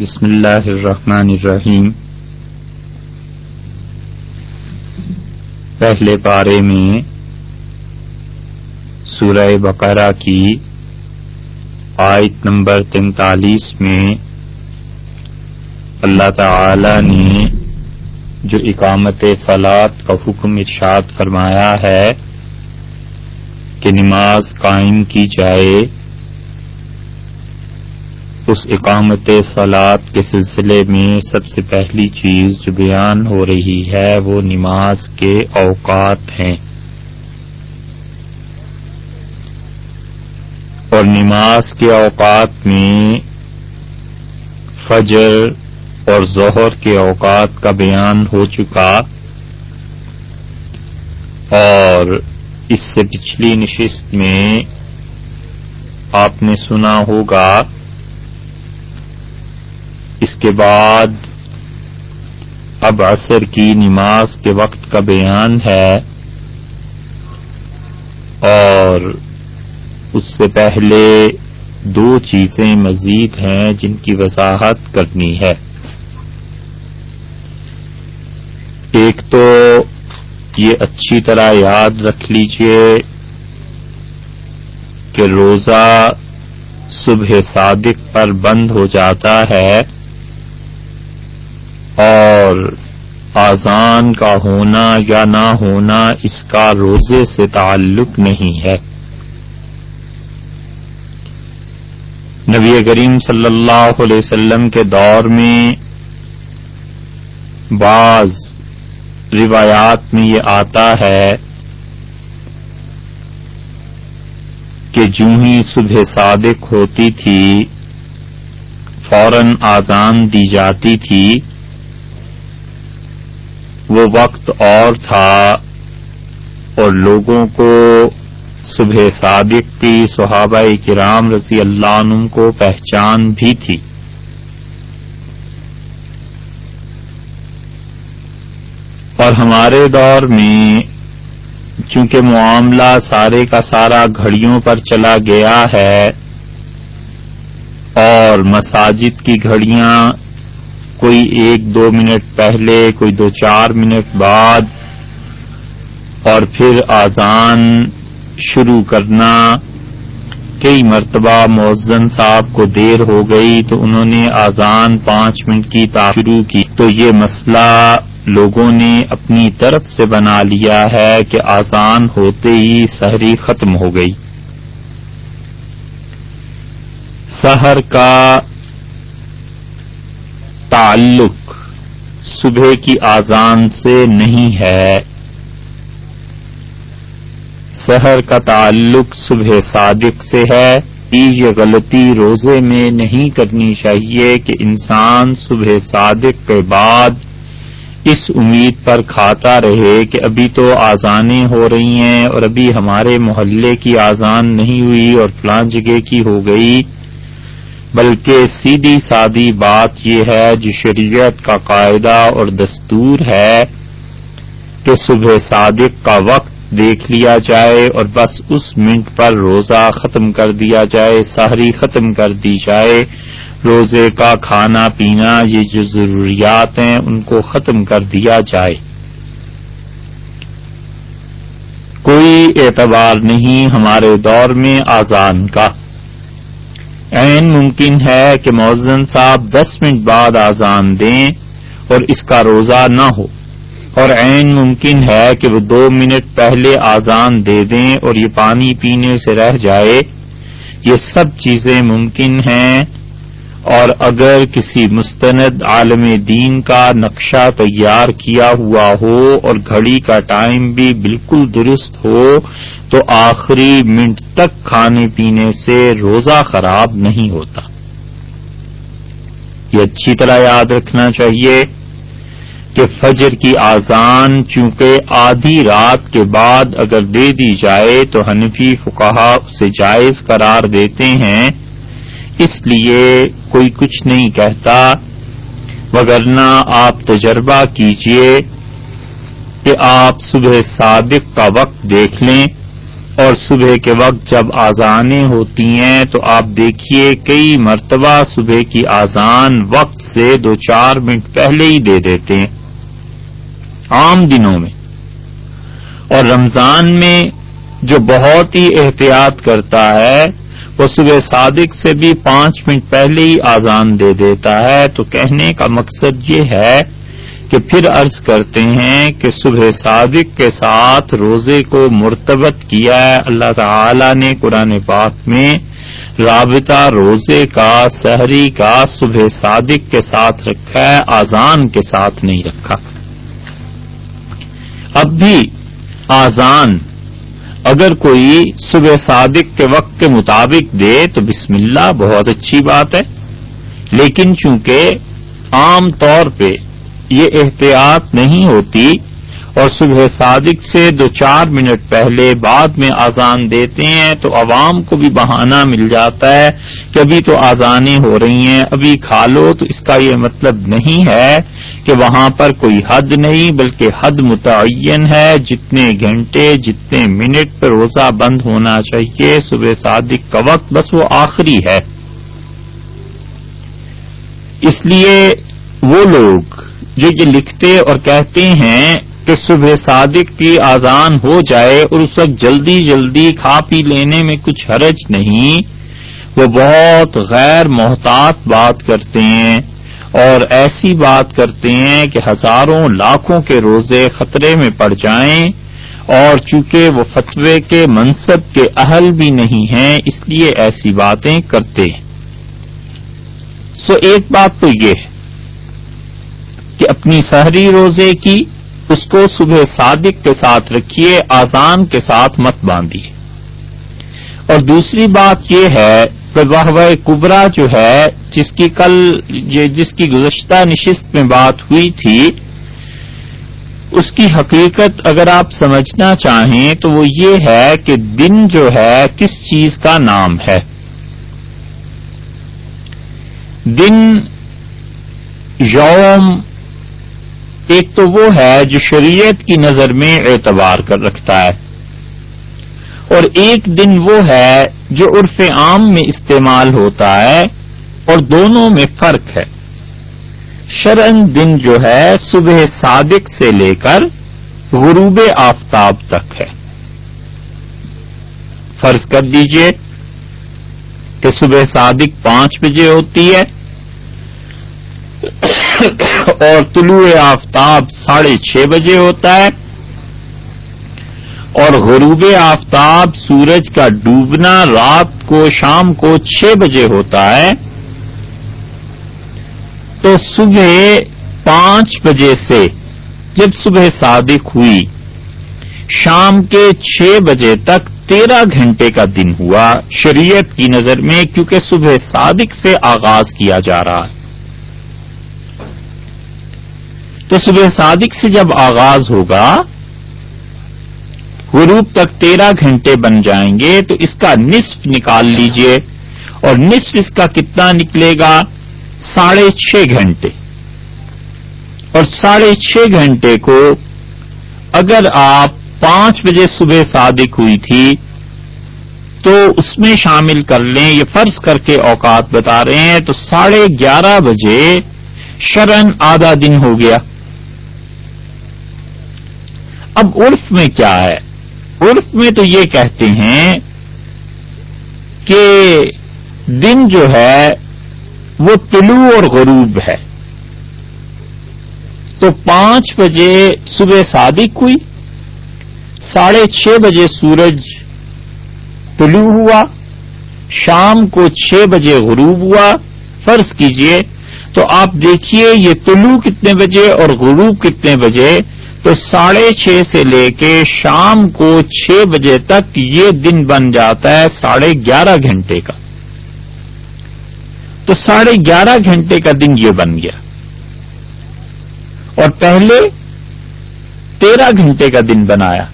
بسم اللہ الرحمن الرحیم۔ پہلے پارے میں سورہ بقرہ کی آیت نمبر تینتالیس میں اللہ تعالی نے جو اقامت سلاد کا حکم ارشاد فرمایا ہے کہ نماز قائم کی جائے اس اقامت سلاد کے سلسلے میں سب سے پہلی چیز جو بیان ہو رہی ہے وہ نماز کے اوقات ہیں۔ اور نماز کے اوقات میں فجر اور ظہر کے اوقات کا بیان ہو چکا اور اس سے پچھلی نشست میں آپ نے سنا ہوگا اس کے بعد اب عصر کی نماز کے وقت کا بیان ہے اور اس سے پہلے دو چیزیں مزید ہیں جن کی وضاحت کرنی ہے۔ ایک تو یہ اچھی طرح یاد رکھ لیجیے کہ روزہ صبح صادق پر بند ہو جاتا ہے۔ اور آزان کا ہونا یا نہ ہونا اس کا روزے سے تعلق نہیں ہے۔ نبی کریم صلی اللہ علیہ وسلم کے دور میں بعض روایات میں یہ آتا ہے کہ جو ہی صبح صادق ہوتی تھی، فوراً آزان دی جاتی تھی وہ وقت اور تھا اور لوگوں کو صبح صادق کی صحابہ کرام رضی اللہ عنہ کو پہچان بھی تھی۔ اور ہمارے دور میں چونکہ معاملہ سارے کا سارا گھڑیوں پر چلا گیا ہے اور مساجد کی گھڑیاں کوئی ایک دو منٹ پہلے، کوئی دو چار منٹ بعد، اور پھر آزان شروع کرنا۔ کئی مرتبہ مؤزن صاحب کو دیر ہو گئی تو انہوں نے آزان پانچ منٹ کی تا شروع کی۔ تو یہ مسئلہ لوگوں نے اپنی طرف سے بنا لیا ہے کہ آزان ہوتے ہی سحری ختم ہو گئی۔ سحر کا تعلق صبح کی آزان سے نہیں ہے۔ سحر کا تعلق صبح صادق سے ہے۔ یہ غلطی روزے میں نہیں کرنی چاہیے کہ انسان صبح صادق کے بعد اس امید پر کھاتا رہے کہ ابھی تو آزانیں ہو رہی ہیں اور ابھی ہمارے محلے کی آزان نہیں ہوئی اور فلاں جگہ کی ہو گئی۔ بلکہ سیدھی سادی بات یہ ہے، جو شریعت کا قاعدہ اور دستور ہے، کہ صبح صادق کا وقت دیکھ لیا جائے اور بس اس منٹ پر روزہ ختم کر دیا جائے، سحری ختم کر دی جائے۔ روزے کا کھانا پینا، یہ جو ضروریات ہیں، ان کو ختم کر دیا جائے۔ کوئی اعتبار نہیں ہمارے دور میں آزان کا۔ عین ممکن ہے کہ معزن صاحب دس منٹ بعد آزان دیں اور اس کا روزہ نہ ہو۔ اور عین ممکن ہے کہ وہ دو منٹ پہلے آزان دے دیں اور یہ پانی پینے سے رہ جائے۔ یہ سب چیزیں ممکن ہیں۔ اور اگر کسی مستند عالم دین کا نقشہ تیار کیا ہوا ہو اور گھڑی کا ٹائم بھی بالکل درست ہو، تو آخری منٹ تک کھانے پینے سے روزہ خراب نہیں ہوتا۔ یہ اچھی طرح یاد رکھنا چاہیے کہ فجر کی آزان چونکہ آدھی رات کے بعد اگر دے دی جائے تو حنفی فکہ اسے جائز قرار دیتے ہیں۔ اس لیے کوئی کچھ نہیں کہتا، وگرنہ آپ تجربہ کیجیے کہ آپ صبح صادق کا وقت دیکھ لیں۔ اور صبح کے وقت جب آزانیں ہوتی ہیں تو آپ دیکھیے کئی مرتبہ صبح کی آزان وقت سے دو چار منٹ پہلے ہی دے دیتے ہیں۔ عام دنوں میں۔ اور رمضان میں جو بہت ہی احتیاط کرتا ہے وہ صبح صادق سے بھی پانچ منٹ پہلے ہی آزان دے دیتا ہے۔ تو کہنے کا مقصد یہ ہے کہ پھر عرض کرتے ہیں کہ صبح صادق کے ساتھ روزے کو مرتبط کیا ہے۔ اللہ تعالی نے قرآن پاک میں رابطہ روزے کا، سحری کا، صبح صادق کے ساتھ رکھا ہے، آزان کے ساتھ نہیں رکھا۔ اب بھی آزان اگر کوئی صبح صادق کے وقت کے مطابق دے تو بسم اللہ بہت اچھی بات ہے۔ لیکن چونکہ عام طور پہ یہ احتیاط نہیں ہوتی اور صبح صادق سے دو چار منٹ پہلے بعد میں آزان دیتے ہیں تو عوام کو بھی بہانہ مل جاتا ہے کہ ابھی تو آزانیں ہو رہی ہیں، ابھی کھا لو، تو اس کا یہ مطلب نہیں ہے کہ وہاں پر کوئی حد نہیں، بلکہ حد متعین ہے، جتنے گھنٹے، جتنے منٹ پہ روزہ بند ہونا چاہیے، صبح صادق کا وقت بس وہ آخری ہے۔ اس لیے وہ لوگ جو یہ لکھتے اور کہتے ہیں کہ صبح صادق کی آزان ہو جائے اور اس وقت جلدی جلدی کھا پی لینے میں کچھ حرج نہیں، وہ بہت غیر محتاط بات کرتے ہیں اور ایسی بات کرتے ہیں کہ ہزاروں لاکھوں کے روزے خطرے میں پڑ جائیں اور چونکہ وہ فتوے کے منصب کے اہل بھی نہیں ہیں، اس لیے ایسی باتیں کرتے ہیں۔ سو ایک بات تو یہ ہے کہ اپنی سحری روزے کی اس کو صبح صادق کے ساتھ رکھیے آزان کے ساتھ مت باندھیے۔ اور دوسری بات یہ ہے کہ واہ کبرا جو ہے، جس کی کل جس کی گزشتہ نشست میں بات ہوئی تھی، اس کی حقیقت اگر آپ سمجھنا چاہیں تو وہ یہ ہے کہ دن جو ہے کس چیز کا نام ہے۔ دن یوم ایک تو وہ ہے جو شریعت کی نظر میں اعتبار کر رکھتا ہے۔ اور ایک دن وہ ہے جو عرف عام میں استعمال ہوتا ہے اور دونوں میں فرق ہے۔ شرن دن جو ہے صبح صادق سے لے کر غروب آفتاب تک ہے۔ فرض کر دیجیے کہ صبح صادق پانچ بجے ہوتی ہے۔ اور طلوع آفتاب ساڑھے چھ بجے ہوتا ہے اور غروب آفتاب سورج کا ڈوبنا رات کو شام کو چھ بجے ہوتا ہے تو صبح پانچ بجے سے جب صبح صادق ہوئی، شام کے چھ بجے تک تیرہ گھنٹے کا دن ہوا، شریعت کی نظر میں کیونکہ صبح صادق سے آغاز کیا جا رہا ہے تو صبح صادق سے جب آغاز ہوگا، غروب تک تیرہ گھنٹے بن جائیں گے، تو اس کا نصف نکال لیجیے۔ اور نصف اس کا کتنا نکلے گا؟ ساڑھے چھ گھنٹے۔ اور ساڑھے چھ گھنٹے کو اگر آپ پانچ بجے صبح صادق ہوئی تھی، تو اس میں شامل کر لیں، یہ فرض کر کے اوقات بتا رہے ہیں، تو ساڑھے گیارہ بجے شرن آدھا دن ہو گیا۔ اب عرف میں کیا ہے؟ عرف میں تو یہ کہتے ہیں کہ دن جو ہے وہ طلوع اور غروب ہے۔ تو پانچ بجے صبح صادق ہوئی، ساڑھے چھ بجے سورج طلوع ہوا، شام کو چھ بجے غروب ہوا۔ فرض کیجیے، تو آپ دیکھیے یہ طلوع کتنے بجے اور غروب کتنے بجے؟ تو ساڑھے چھ سے لے کے شام کو چھ بجے تک یہ دن بن جاتا ہے ساڑھے گیارہ گھنٹے کا۔ تو ساڑھے گیارہ گھنٹے کا دن یہ بن گیا۔ اور پہلے تیرہ گھنٹے کا دن بنایا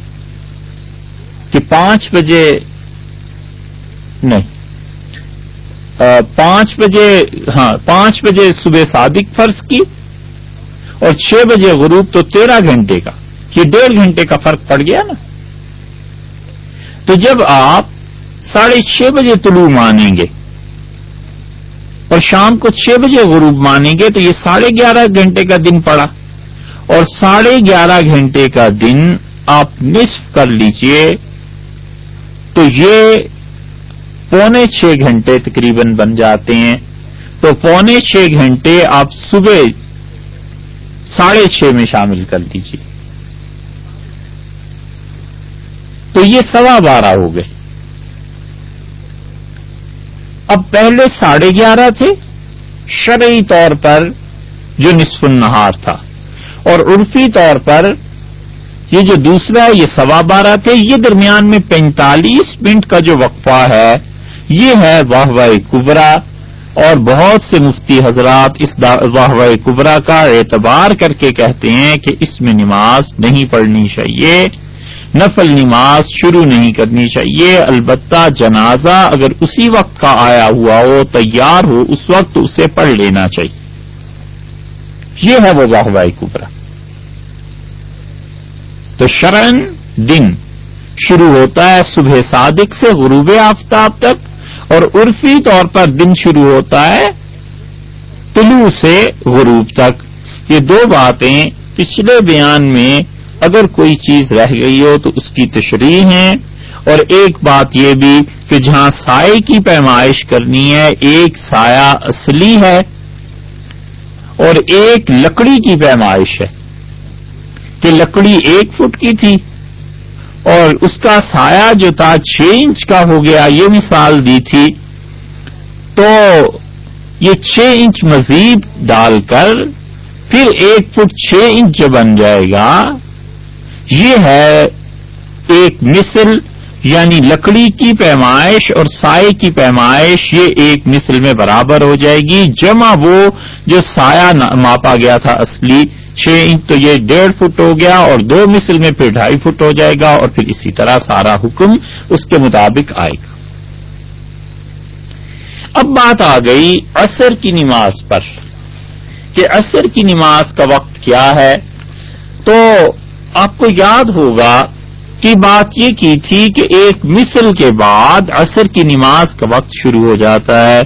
کہ پانچ بجے نہیں پانچ بجے ہاں پانچ بجے صبح صادق فرض کی اور چھ بجے غروب تو تیرہ گھنٹے کا، یہ ڈیڑھ گھنٹے کا فرق پڑ گیا نا۔ تو جب آپ ساڑھے چھ بجے طلوع مانیں گے اور شام کو چھ بجے غروب مانیں گے تو یہ ساڑھے گیارہ گھنٹے کا دن پڑا۔ اور ساڑھے گیارہ گھنٹے کا دن آپ نصف کر لیجیے تو یہ پونے چھ گھنٹے تقریباً بن جاتے ہیں۔ تو پونے چھ گھنٹے آپ صبح ساڑھے چھ میں شامل کر لیجیے تو یہ سوا بارہ ہو گئے۔ اب پہلے ساڑھے گیارہ تھے، شرعی طور پر جو نصف النہار تھا، اور عرفی طور پر یہ جو دوسرا ہے یہ سوا بارہ تھے، یہ درمیان میں پینتالیس منٹ کا جو وقفہ ہے، یہ ہے واہ واہ کبرا۔ اور بہت سے مفتی حضرات اس واہ کبرا کا اعتبار کر کے کہتے ہیں کہ اس میں نماز نہیں پڑھنی چاہیے، نفل نماز شروع نہیں کرنی چاہیے، البتہ جنازہ اگر اسی وقت کا آیا ہوا ہو، تیار ہو، اس وقت اسے پڑھ لینا چاہیے۔ یہ ہے وہ واہ کبرا۔ تو شرن دن شروع ہوتا ہے صبح صادق سے غروب آفتاب تک اور عرفی طور پر دن شروع ہوتا ہے طلوع سے غروب تک۔ یہ دو باتیں پچھلے بیان میں اگر کوئی چیز رہ گئی ہو تو اس کی تشریح ہے اور ایک بات یہ بھی کہ جہاں سائے کی پیمائش کرنی ہے، ایک سایہ اصلی ہے اور ایک لکڑی کی پیمائش ہے۔ کہ لکڑی ایک فٹ کی تھی۔ اور اس کا سایہ جو تھا چھ انچ کا ہو گیا، یہ مثال دی تھی۔ تو یہ چھ انچ مزید ڈال کر پھر ایک فٹ چھ انچ جو بن جائے گا، یہ ہے ایک مثل یعنی لکڑی کی پیمائش اور سائے کی پیمائش، یہ ایک مثل میں برابر ہو جائے گی۔ جمع وہ جو سایہ ماپا گیا تھا اصلی۔ چھ انچ تو یہ ڈیڑھ فٹ ہو گیا اور دو مثل میں پھر ڈھائی فٹ ہو جائے گا اور پھر اسی طرح سارا حکم اس کے مطابق آئے گا۔ اب بات آ گئی عصر کی نماز پر کہ عصر کی نماز کا وقت کیا ہے۔ تو آپ کو یاد ہوگا کہ بات یہ کی تھی کہ ایک مثل کے بعد عصر کی نماز کا وقت شروع ہو جاتا ہے۔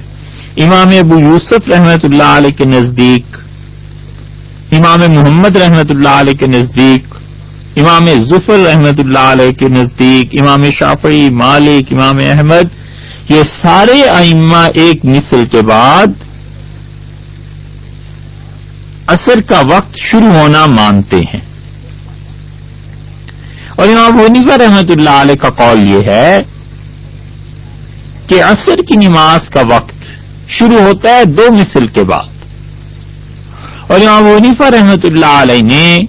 امام ابو یوسف رحمت اللہ علیہ کے نزدیک امام محمد رحمت اللہ علیہ کے نزدیک، امام ظفر رحمت اللہ علیہ کے نزدیک، امام شافعی، مالک، امام احمد، یہ سارے ائمہ ایک مثل کے بعد عصر کا وقت شروع ہونا مانتے ہیں۔ اور امام حنیفہ رحمت اللہ علیہ کا قول یہ ہے کہ عصر کی نماز کا وقت شروع ہوتا ہے دو مثل کے بعد۔ اور امام حنیفہ رحمت اللہ علیہ نے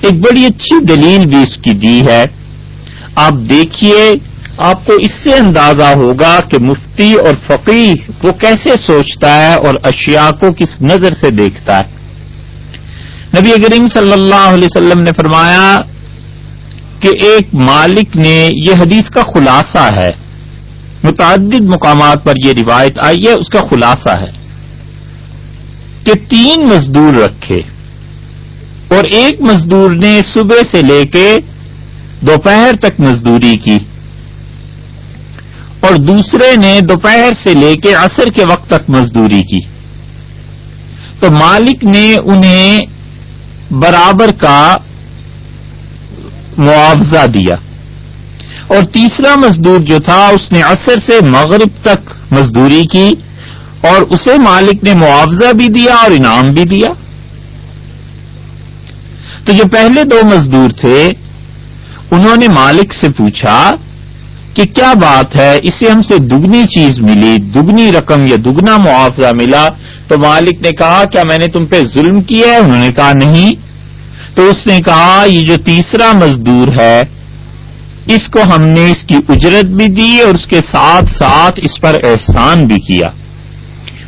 ایک بڑی اچھی دلیل بھی اس کی دی ہے۔ آپ دیکھیے، آپ کو اس سے اندازہ ہوگا کہ مفتی اور فقی وہ کیسے سوچتا ہے اور اشیاء کو کس نظر سے دیکھتا ہے۔ نبی کریم صلی اللہ علیہ وسلم نے فرمایا کہ ایک مالک نے یہ حدیث کا خلاصہ ہے۔ متعدد مقامات پر یہ روایت آئی ہے، اس کا خلاصہ ہے۔ کہ تین مزدور رکھے اور ایک مزدور نے صبح سے لے کے دوپہر تک مزدوری کی اور دوسرے نے دوپہر سے لے کے عصر کے وقت تک مزدوری کی۔ تو مالک نے انہیں برابر کا معاوضہ دیا۔ اور تیسرا مزدور جو تھا، اس نے عصر سے مغرب تک مزدوری کی۔ اور اسے مالک نے معاوضہ بھی دیا اور انعام بھی دیا۔ تو جو پہلے دو مزدور تھے، انہوں نے مالک سے پوچھا کہ کیا بات ہے، اسے ہم سے دگنی چیز ملی، دگنی رقم یا دگنا معاوضہ ملا؟ تو مالک نے کہا، کیا میں نے تم پہ ظلم کیا ہے؟ انہوں نے کہا، نہیں۔ تو اس نے کہا، یہ جو تیسرا مزدور ہے، اس کو ہم نے اس کی اجرت بھی دی اور اس کے ساتھ ساتھ اس پر احسان بھی کیا۔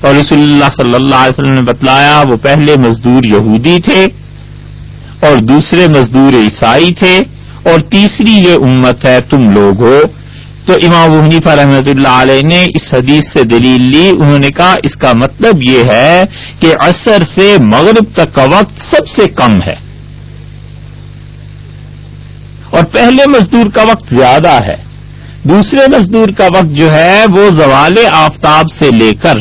اور رسول اللہ صلی اللہ علیہ وسلم نے بتلایا وہ پہلے مزدور یہودی تھے اور دوسرے مزدور عیسائی تھے اور تیسری یہ امت ہے تم لوگ ہو۔ تو امام حنیفہ رحمۃ اللہ علیہ نے اس حدیث سے دلیل لی۔ انہوں نے کہا، اس کا مطلب یہ ہے کہ عصر سے مغرب تک کا وقت سب سے کم ہے۔ اور پہلے مزدور کا وقت زیادہ ہے۔ دوسرے مزدور کا وقت جو ہے وہ زوال آفتاب سے لے کر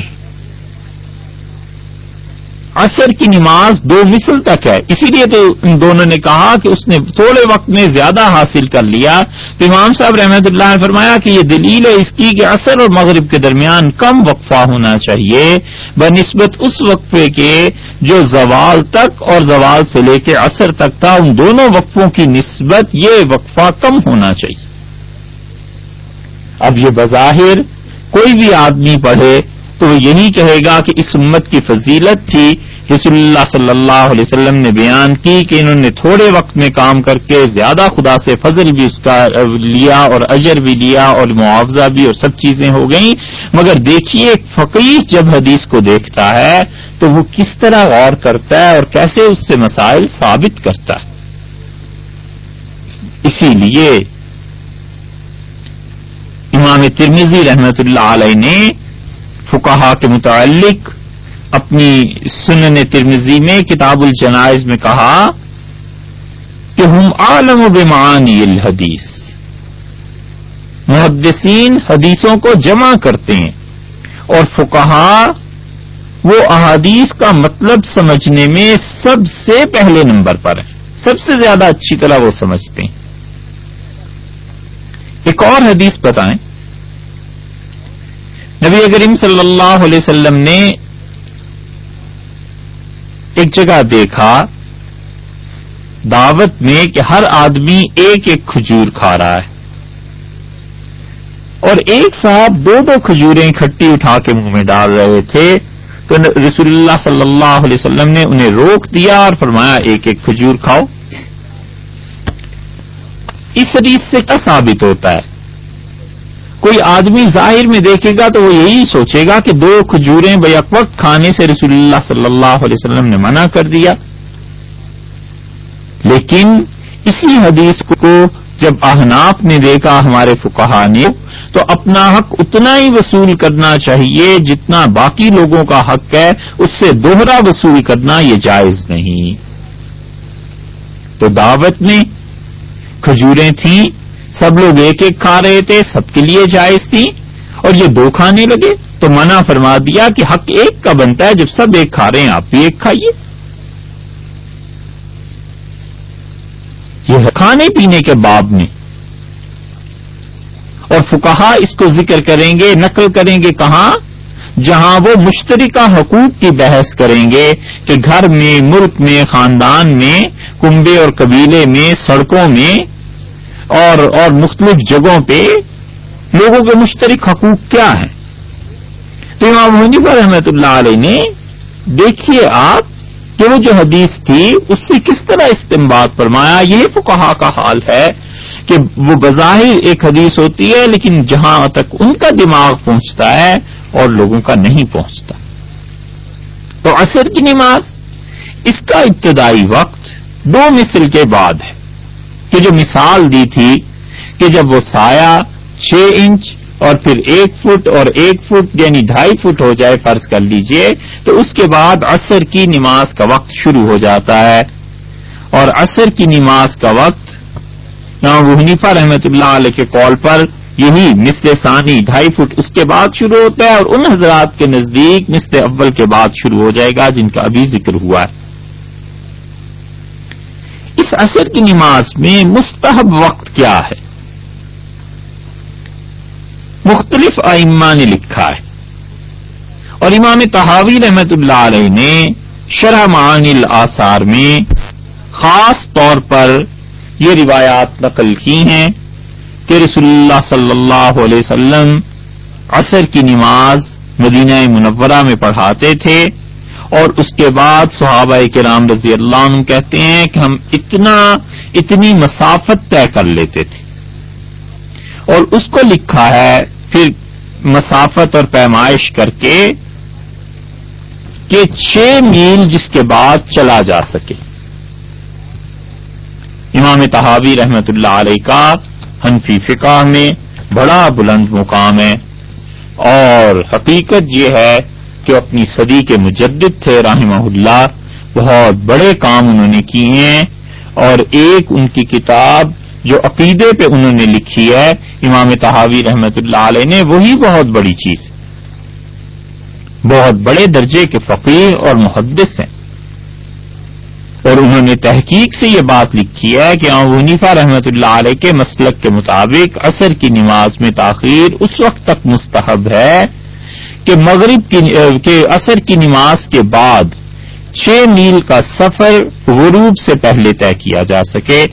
عصر کی نماز دو مثل تک ہے۔ اسی لیے تو ان دونوں نے کہا کہ اس نے تھوڑے وقت میں زیادہ حاصل کر لیا۔ تو امام صاحب رحمت اللہ نے فرمایا کہ یہ دلیل ہے اس کی کہ عصر اور مغرب کے درمیان کم وقفہ ہونا چاہیے بہ نسبت اس وقفے کے جو زوال تک اور زوال سے لے کے عصر تک تھا، ان دونوں وقفوں کی نسبت یہ وقفہ کم ہونا چاہیے۔ اب یہ بظاہر کوئی بھی آدمی پڑھے تو وہ یہی کہے گا کہ اس امت کی فضیلت تھی۔ رسول اللہ صلی اللہ علیہ وسلم نے بیان کی کہ انہوں نے تھوڑے وقت میں کام کر کے زیادہ خدا سے فضل بھی اس کا لیا اور اجر بھی لیا اور معاوضہ بھی اور سب چیزیں ہو گئیں۔ مگر دیکھیے ایک فقیر جب حدیث کو دیکھتا ہے تو وہ کس طرح غور کرتا ہے اور کیسے اس سے مسائل ثابت کرتا ہے۔ اسی لیے امام ترمیزی رحمت اللہ علیہ نے فکہ کے متعلق اپنی سنن ترمزی میں، کتاب الجنائز میں کہا کہ ہم عالم و بمعانی الحدیث۔ محدثین حدیثوں کو جمع کرتے ہیں اور فکہ وہ احادیث کا مطلب سمجھنے میں سب سے پہلے نمبر پر ہے سب سے زیادہ اچھی طرح وہ سمجھتے ہیں۔ ایک اور حدیث بتائیں۔ نبی کریم صلی اللہ علیہ وسلم نے ایک جگہ دیکھا، دعوت میں کہ ہر آدمی ایک ایک کھجور کھا رہا ہے۔ اور ایک صاحب دو دو کھجوریں کھٹی اٹھا کے منہ میں ڈال رہے تھے۔ تو رسول اللہ صلی اللہ علیہ وسلم نے انہیں روک دیا اور فرمایا، ایک ایک کھجور کھاؤ۔ اس حدیث سے کیا ثابت ہوتا ہے؟ کوئی آدمی ظاہر میں دیکھے گا تو وہ یہی سوچے گا کہ دو کھجوریں بیک وقت کھانے سے رسول اللہ صلی اللہ علیہ وسلم نے منع کر دیا۔ لیکن اسی حدیث کو جب احناف نے دیکھا ہمارے فکہ نے، تو اپنا حق اتنا ہی وصول کرنا چاہیے جتنا باقی لوگوں کا حق ہے، اس سے دوہرا وصول کرنا یہ جائز نہیں۔ تو دعوت میں کھجوریں تھیں سب لوگ ایک ایک کھا رہے تھے، سب کے لیے جائز تھی۔ اور یہ دو کھانے لگے، تو منع فرما دیا کہ حق ایک کا بنتا ہے، جب سب ایک کھا رہے ہیں، آپ بھی ایک کھائیے۔ یہ کھانے پینے کے باب میں۔ اور فکہ اس کو ذکر کریں گے، نقل کریں گے، کہاں؟ جہاں وہ مشترکہ حقوق کی بحث کریں گے کہ گھر میں، ملک میں، خاندان میں، کنبے اور قبیلے میں، سڑکوں میں اور اور مختلف جگہوں پہ لوگوں کے مشترک حقوق کیا ہیں؟ تو امام حنیفہ رحمت اللہ علیہ نے دیکھیے آپ کہ وہ جو حدیث تھی، اس سے کس طرح استعمال فرمایا؟ یہ فکہ کا حال ہے کہ وہ بظاہر ایک حدیث ہوتی ہے، لیکن جہاں تک ان کا دماغ پہنچتا ہے اور لوگوں کا نہیں پہنچتا۔ تو عصر کی نماز، اس کا ابتدائی وقت دو مثل کے بعد ہے۔ کہ جو مثال دی تھی کہ جب وہ سایہ چھ انچ اور پھر ایک فٹ اور ایک فٹ یعنی ڈھائی فٹ ہو جائے فرض کر لیجیے، تو اس کے بعد عصر کی نماز کا وقت شروع ہو جاتا ہے۔ اور عصر کی نماز کا وقت وہ حنیفہ رحمت اللہ علیہ کے کال پر یہی مثل ثانی ڈھائی فٹ اس کے بعد شروع ہوتا ہے اور ان حضرات کے نزدیک مثل اول کے بعد شروع ہو جائے گا جن کا ابھی ذکر ہوا ہے۔ اس عصر کی نماز میں مستحب وقت کیا ہے؟ مختلف ائمہ نے لکھا ہے۔ اور امام تحاوی رحمت اللہ علیہ نے شرح معانی الاثار میں خاص طور پر یہ روایات نقل کی ہیں کہ رسول اللہ صلی اللہ علیہ وسلم عصر کی نماز مدینہ منورہ میں پڑھاتے تھے۔ اور اس کے بعد صحابہ کے رام رضی اللہ عنہ کہتے ہیں کہ ہم اتنا اتنی مسافت طے کر لیتے تھے۔ اور اس کو لکھا ہے، پھر مسافت اور پیمائش کر کے کہ چھ میل جس کے بعد چلا جا سکے۔ امام تحابی رحمت اللہ علیہ کا حنفی فقہ میں بڑا بلند مقام ہے اور حقیقت یہ ہے کہ اپنی صدی کے مجدد تھے، رحمہ اللہ، بہت بڑے کام انہوں نے کیے ہیں۔ اور ایک ان کی کتاب جو عقیدے پہ انہوں نے لکھی ہے، امام تحاوی رحمت اللہ علیہ نے، وہی بہت بڑی چیز بہت بڑے درجے کے فقیر اور محدث ہیں۔ اور انہوں نے تحقیق سے یہ بات لکھی ہے کہ ونیفا رحمت اللہ علیہ کے مسلک کے مطابق عصر کی نماز میں تاخیر اس وقت تک مستحب ہے کہ مغرب کی عصر کی نماز کے بعد چھ میل کا سفر غروب سے پہلے طے کیا جا سکے۔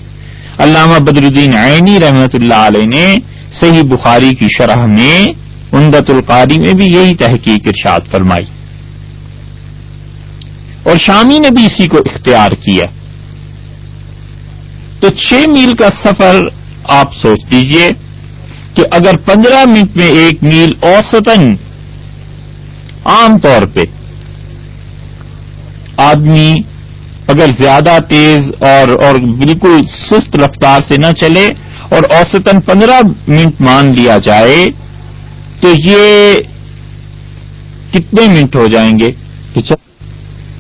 علامہ بدر الدین عینی رحمت اللہ علیہ نے صحیح بخاری کی شرح میں امدت القاری میں بھی یہی تحقیق ارشاد فرمائی۔ اور شامی نے بھی اسی کو اختیار کیا۔ تو چھ میل کا سفر آپ سوچ لیجیے کہ اگر پندرہ منٹ میں ایک میل اوسطن عام طور پہ۔ آدمی اگر زیادہ تیز اور اور بالکل سست رفتار سے نہ چلے اور اوسطن پندرہ منٹ مان لیا جائے، تو یہ کتنے منٹ ہو جائیں گے؟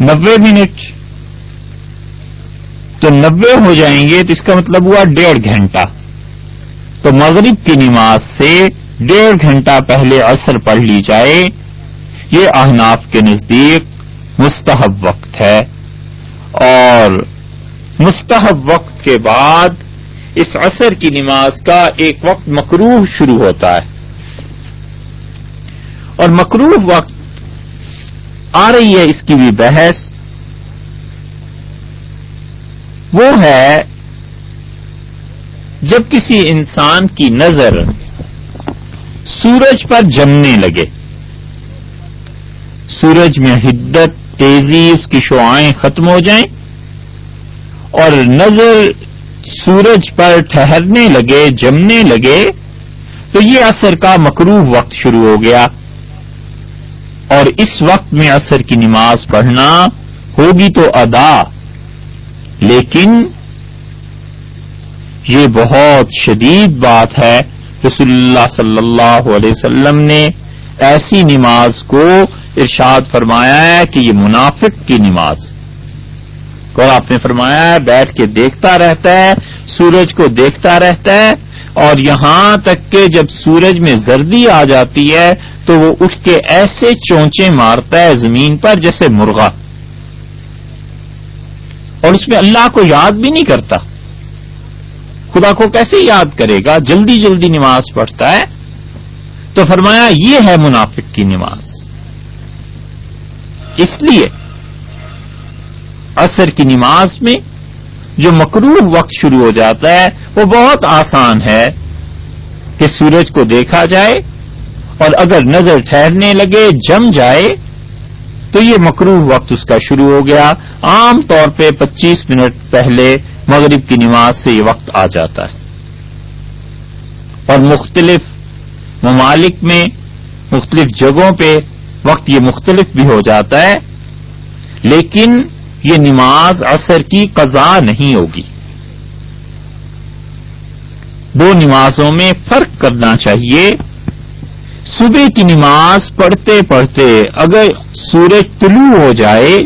نبے منٹ۔ تو نبے ہو جائیں گے، تو اس کا مطلب ہوا ڈیڑھ گھنٹہ۔ تو مغرب کی نماز سے ڈیڑھ گھنٹہ پہلے اثر پڑھ لی جائے یہ احناف کے نزدیک مستحب وقت ہے اور مستحب وقت کے بعد اس عصر کی نماز کا ایک وقت مقروح شروع ہوتا ہے اور مقروف وقت آ رہی ہے اس کی بھی بحث وہ ہے جب کسی انسان کی نظر سورج پر جمنے لگے سورج میں حدت تیزی اس کی شعائیں ختم ہو جائیں اور نظر سورج پر ٹھہرنے لگے، جمنے لگے، تو یہ اثر کا مقروف وقت شروع ہو گیا۔ اور اس وقت میں عصر کی نماز پڑھنا ہوگی تو ادا۔ لیکن یہ بہت شدید بات ہے۔ رسول اللہ صلی اللہ علیہ وسلم نے ایسی نماز کو ارشاد فرمایا ہے کہ یہ منافق کی نماز اور آپ نے فرمایا ہے؟ بیٹھ کے دیکھتا رہتا ہے، سورج کو دیکھتا رہتا ہے، اور یہاں تک کہ جب سورج میں زردی آ جاتی ہے تو وہ اٹھ کے ایسے چونچے مارتا ہے زمین پر جیسے مرغا۔ اور اس میں اللہ کو یاد بھی نہیں کرتا۔ خدا کو کیسے یاد کرے گا؟ جلدی جلدی نماز پڑھتا ہے۔ تو فرمایا یہ ہے منافق کی نماز۔ اس لیے عصر کی نماز میں جو مقروب وقت شروع ہو جاتا ہے، وہ بہت آسان ہے کہ سورج کو دیکھا جائے اور اگر نظر ٹھہرنے لگے، جم جائے، تو یہ مقروب وقت اس کا شروع ہو گیا۔ عام طور پہ پچیس منٹ پہلے مغرب کی نماز سے یہ وقت آ جاتا ہے۔ اور مختلف ممالک میں، مختلف جگہوں پہ وقت یہ مختلف بھی ہو جاتا ہے، لیکن یہ نماز اثر کی قضا نہیں ہوگی۔ دو نمازوں میں فرق کرنا چاہیے۔ صبح کی نماز پڑھتے پڑھتے اگر سورج طلوع ہو جائے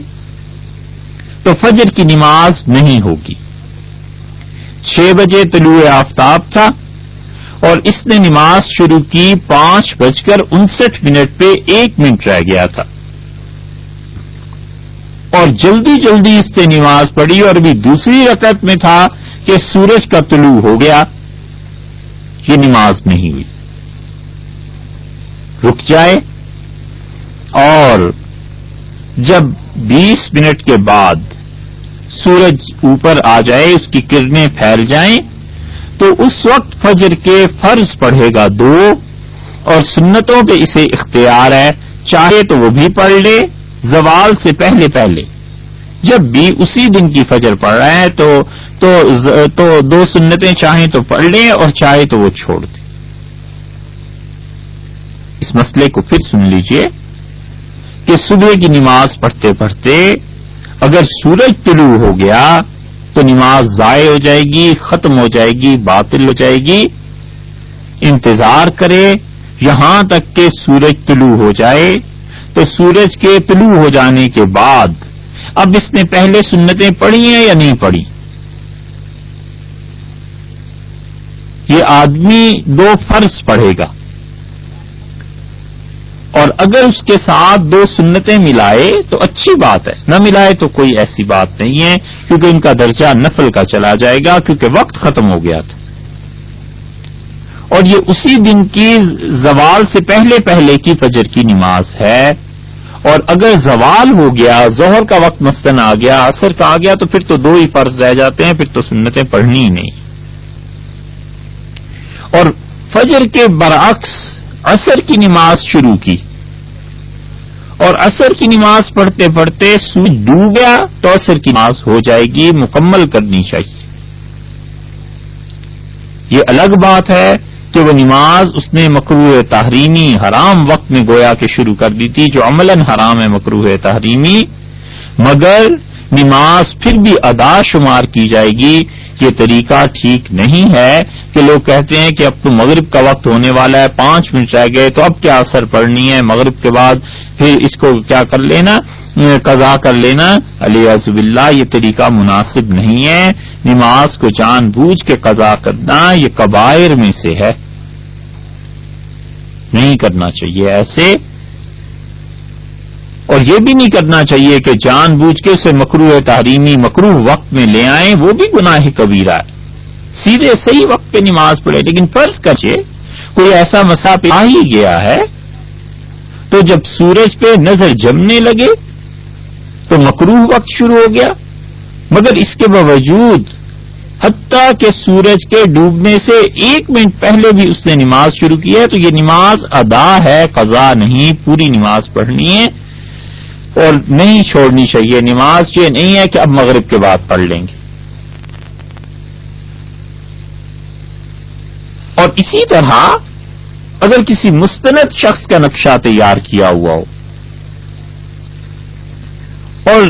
تو فجر کی نماز نہیں ہوگی۔ چھ بجے طلوع آفتاب تھا۔ اور اس نے نماز شروع کی پانچ بج کر انسٹھ منٹ پہ ایک منٹ رہ گیا تھا۔ اور جلدی جلدی اس نے نماز پڑھی اور ابھی دوسری رکعت میں تھا کہ سورج کا طلوع ہو گیا۔ یہ نماز نہیں ہوئی۔ رک جائے۔ اور جب بیس منٹ کے بعد سورج اوپر آ جائے، اس کی کرنیں پھیل جائیں تو اس وقت فجر کے فرض پڑھے گا دو اور سنتوں پہ اسے اختیار ہے چاہے تو وہ بھی پڑھ لے زوال سے پہلے پہلے۔ جب بھی اسی دن کی فجر پڑھ رہا ہے تو تو, تو دو سنتیں چاہیں تو پڑھ لیں اور چاہے تو وہ چھوڑ دیں۔ اس مسئلے کو پھر سن لیجیے کہ صبح کی نماز پڑھتے پڑھتے اگر سورج طلوع ہو گیا تو نماز ضائع ہو جائے گی، ختم ہو جائے گی، باطل ہو جائے گی۔ انتظار کرے، یہاں تک کہ سورج طلوع ہو جائے۔ تو سورج کے طلوع ہو جانے کے بعد، اب اس نے پہلے سنتیں پڑھی ہیں یا نہیں پڑھی؟ یہ آدمی دو فرض پڑھے گا۔ اور اگر اس کے ساتھ دو سنتیں ملائے تو اچھی بات ہے۔ نہ ملائے تو کوئی ایسی بات نہیں ہے، کیونکہ ان کا درجہ نفل کا چلا جائے گا، کیونکہ وقت ختم ہو گیا تھا۔ اور یہ اسی دن کی زوال سے پہلے پہلے کی فجر کی نماز ہے۔ اور اگر زوال ہو گیا، ظہر کا وقت مثلاً آ گیا اثر کا آ گیا، تو پھر تو دو ہی فرض رہ جاتے ہیں، پھر تو سنتیں پڑھنی ہی نہیں۔ اور فجر کے برعکس عصر کی نماز شروع کی۔ اور عصر کی نماز پڑھتے پڑھتے سورج ڈوب گیا تو عصر کی نماز ہو جائے گی، مکمل کرنی چاہیے۔ یہ الگ بات ہے کہ وہ نماز اس نے مکروح تحریمی حرام وقت میں گویا کے شروع کر دی تھی، جو عملاً حرام ہے مکروح تحریمی، مگر نماز پھر بھی ادا شمار کی جائے گی۔ یہ طریقہ ٹھیک نہیں ہے کہ لوگ کہتے ہیں کہ اب تو مغرب کا وقت ہونے والا ہے، پانچ منٹ رہ گئے، تو اب کیا اثر پڑنی ہے؟ مغرب کے بعد پھر اس کو کیا کر لینا؟ قضا کر لینا۔ علی عزب اللہ یہ طریقہ مناسب نہیں ہے۔ نماز کو جان بوجھ کے قضا کرنا یہ کبائر میں سے ہے۔ نہیں کرنا چاہیے ایسے۔ اور یہ بھی نہیں کرنا چاہیے کہ جان بوجھ کے اسے مکرو تحریمی مکرو وقت میں لے آئیں، وہ بھی گناہ کبیرہ ہے۔ سیدھے صحیح وقت پہ نماز پڑھے، لیکن فرض کچے کوئی ایسا مسا پہ آ ہی گیا ہے، تو جب سورج پہ نظر جمنے لگے، تو مکروح وقت شروع ہو گیا۔ مگر اس کے باوجود، حتیٰ کہ سورج کے ڈوبنے سے ایک منٹ پہلے بھی اس نے نماز شروع کی ہے، تو یہ نماز ادا ہے، قضا نہیں، پوری نماز پڑھنی ہے۔ اور نہیں چھوڑنی چاہیے، نماز یہ نہیں ہے کہ اب مغرب کے بعد پڑھ لیں گے۔ اور اسی طرح اگر کسی مستند شخص کا نقشہ تیار کیا ہوا ہو اور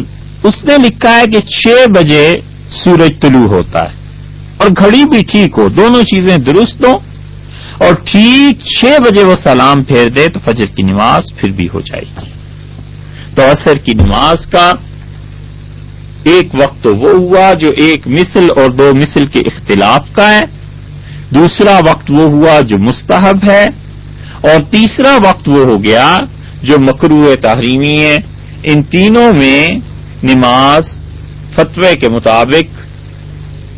اس نے لکھا ہے کہ چھ بجے سورج طلوع ہوتا ہے اور گھڑی بھی ٹھیک ہو، دونوں چیزیں درست ہوں اور ٹھیک چھ بجے وہ سلام پھیر دے تو فجر کی نماز پھر بھی ہو جائے گی۔ تو اثر کی نماز کا ایک وقت وہ ہوا جو ایک مثل اور دو مثل کے اختلاف کا ہے۔ دوسرا وقت وہ ہوا جو مستحب ہے۔ اور تیسرا وقت وہ ہو گیا جو مکرو تحریمی ہے۔ ان تینوں میں نماز فتوے کے مطابق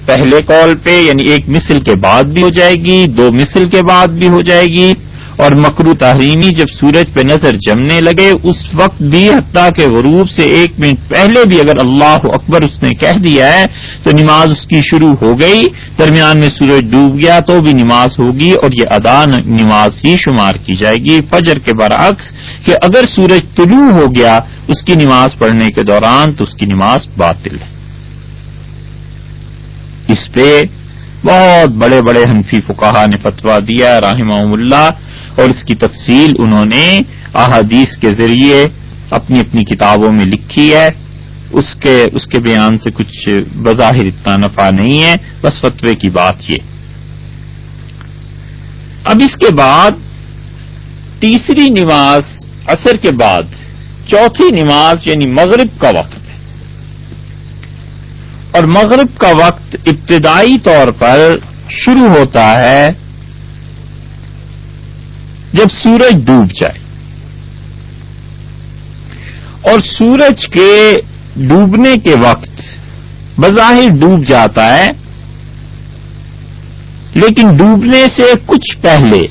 پہلے کال پہ یعنی ایک مثل کے بعد بھی ہو جائے گی، دو مثل کے بعد بھی ہو جائے گی۔ اور مکرو تحریمی جب سورج پہ نظر جمنے لگے، اس وقت بھی حتیٰ کے غروب سے ایک منٹ پہلے بھی اگر اللہ اکبر اس نے کہہ دیا ہے، تو نماز اس کی شروع ہو گئی۔ درمیان میں سورج ڈوب گیا تو بھی نماز ہوگی اور یہ ادا نماز ہی شمار کی جائے گی۔ فجر کے برعکس کہ اگر سورج طلوع ہو گیا، اس کی نماز پڑھنے کے دوران تو اس کی نماز باطل ہے۔ اس پہ بہت بڑے بڑے حنفی فکاہ نے فتوا دیا رحمہ اللہ۔ اور اس کی تفصیل انہوں نے احادیث کے ذریعے اپنی اپنی کتابوں میں لکھی ہے۔ اس کے اس کے بیان سے کچھ بظاہر اتنا نفع نہیں ہے، بس فتوے کی بات یہ۔ اب اس کے بعد تیسری نماز اثر کے بعد، چوتھی نماز یعنی مغرب کا وقت ہے۔ اور مغرب کا وقت ابتدائی طور پر شروع ہوتا ہے جب سورج ڈوب جائے۔ اور سورج کے ڈوبنے کے وقت بظاہر ڈوب جاتا ہے، لیکن ڈوبنے سے کچھ پہلے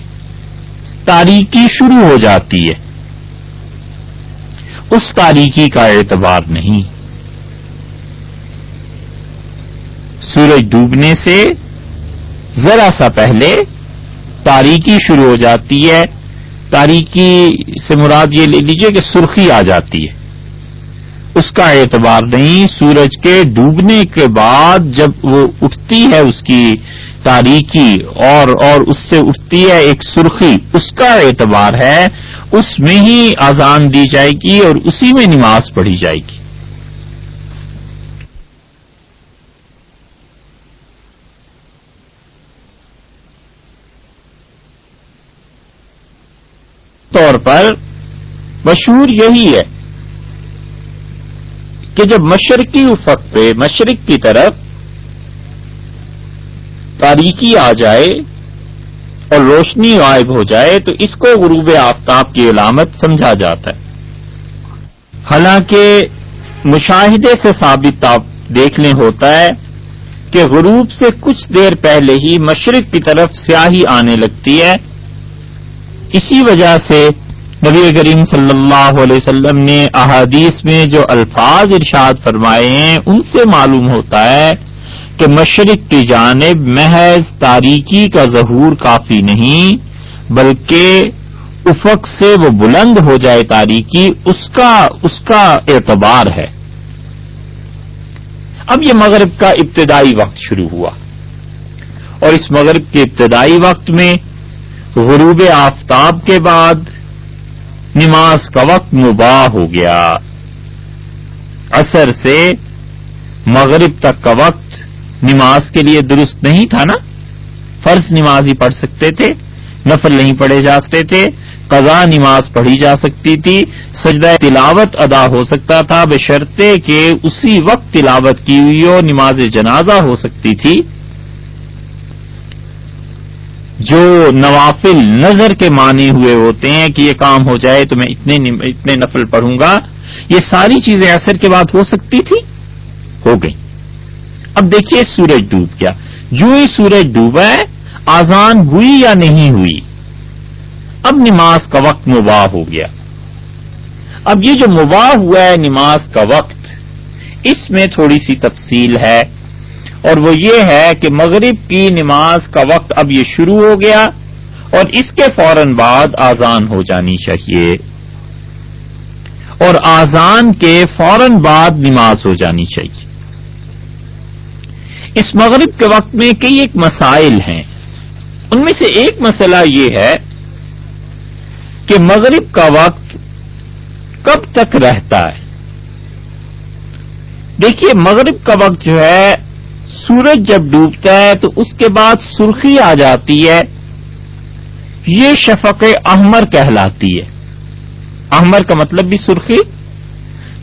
تاریکی شروع ہو جاتی ہے۔ اس تاریکی کا اعتبار نہیں۔ سورج ڈوبنے سے ذرا سا پہلے تاریکی شروع ہو جاتی ہے، تاریکی سے مراد یہ لے لیجیے کہ سرخی آ جاتی ہے۔ اس کا اعتبار نہیں، سورج کے ڈوبنے کے بعد جب وہ اٹھتی ہے اس کی تاریکی اور اور اس سے اٹھتی ہے ایک سرخی، اس کا اعتبار ہے، اس میں ہی آزان دی جائے گی اور اسی میں نماز پڑھی جائے گی۔ طور پر مشہور یہی ہے کہ جب مشرقی افق پہ، مشرق کی طرف تاریکی آ جائے اور روشنی غائب ہو جائے، تو اس کو غروب آفتاب کی علامت سمجھا جاتا ہے۔ حالانکہ مشاہدے سے ثابت آپ دیکھ لیں، ہوتا ہے کہ غروب سے کچھ دیر پہلے ہی مشرق کی طرف سیاہی آنے لگتی ہے۔ اسی وجہ سے نبی کریم صلی اللہ علیہ وسلم نے احادیث میں جو الفاظ ارشاد فرمائے ہیں، ان سے معلوم ہوتا ہے کہ مشرق کی جانب محض تاریکی کا ظہور کافی نہیں، بلکہ افق سے وہ بلند ہو جائے تاریکی، اس کا اس کا اعتبار ہے۔ اب یہ مغرب کا ابتدائی وقت شروع ہوا۔ اور اس مغرب کے ابتدائی وقت میں غروب آفتاب کے بعد نماز کا وقت مباح ہو گیا۔ اثر سے مغرب تک کا وقت نماز کے لیے درست نہیں تھا نا؟ فرض نماز ہی پڑھ سکتے تھے، نفل نہیں پڑھے جا سکتے تھے قضا نماز پڑھی جا سکتی تھی، سجدہ تلاوت ادا ہو سکتا تھا، بشرطے کہ اسی وقت تلاوت کی ہوئی ہو، نماز جنازہ ہو سکتی تھی۔ جو نوافل نظر کے مانے ہوئے ہوتے ہیں کہ یہ کام ہو جائے تو میں اتنے اتنے نفل پڑھوں گا، یہ ساری چیزیں اثر کے بعد ہو سکتی تھی؟ ہو گئی۔ اب دیکھیے سورج ڈوب گیا۔ جو ہی سورج ڈوبا ہے، آزان ہوئی یا نہیں ہوئی؟ اب نماز کا وقت مباح ہو گیا۔ اب یہ جو مباح ہوا ہے نماز کا وقت، اس میں تھوڑی سی تفصیل ہے۔ اور وہ یہ ہے کہ مغرب کی نماز کا وقت اب یہ شروع ہو گیا اور اس کے فوراً بعد آزان ہو جانی چاہیے اور آزان کے فوراً بعد نماز ہو جانی چاہیے۔ اس مغرب کے وقت میں کئی ایک مسائل ہیں۔ ان میں سے ایک مسئلہ یہ ہے کہ مغرب کا وقت کب تک رہتا ہے۔ دیکھیے، مغرب کا وقت جو ہے سورج جب ڈوبتا ہے تو اس کے بعد سرخی آ جاتی ہے۔ یہ شفق احمر کہلاتی ہے۔ احمر کا مطلب بھی سرخی۔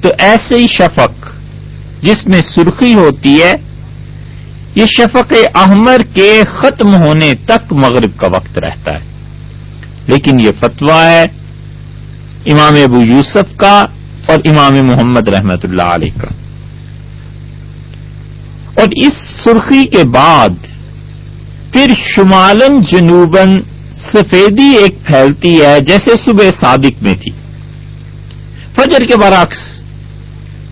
تو ایسے ہی شفق جس میں سرخی ہوتی ہے، یہ شفق احمر کے ختم ہونے تک مغرب کا وقت رہتا ہے۔ لیکن یہ فتویٰ ہے امام ابو یوسف کا اور امام محمد رحمت اللہ علیہ کا۔ اور اس سرخی کے بعد پھر شمالن جنوبن سفیدی ایک پھیلتی ہے، جیسے صبح صادق میں تھی۔ فجر کے برعکس،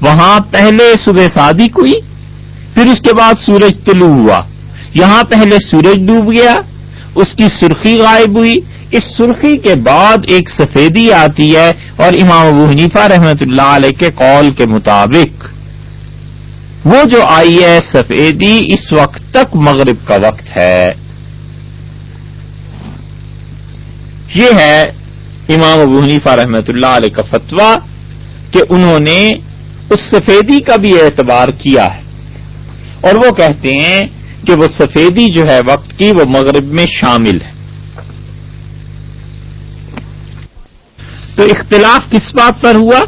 وہاں پہلے صبح صادق ہوئی، پھر اس کے بعد سورج طلوع ہوا۔ یہاں پہلے سورج ڈوب گیا، اس کی سرخی غائب ہوئی۔ اس سرخی کے بعد ایک سفیدی آتی ہے اور امام ابو حنیفہ رحمت اللہ علیہ کے قول کے مطابق۔ وہ جو آئی ہے سفیدی، اس وقت تک مغرب کا وقت ہے۔ یہ ہے امام ابو حنیفہ رحمت اللہ علیہ کا فتویٰ کہ انہوں نے اس سفیدی کا بھی اعتبار کیا ہے۔ اور وہ کہتے ہیں کہ وہ سفیدی جو ہے وقت کی وہ مغرب میں شامل ہے۔ تو اختلاف کس بات پر ہوا؟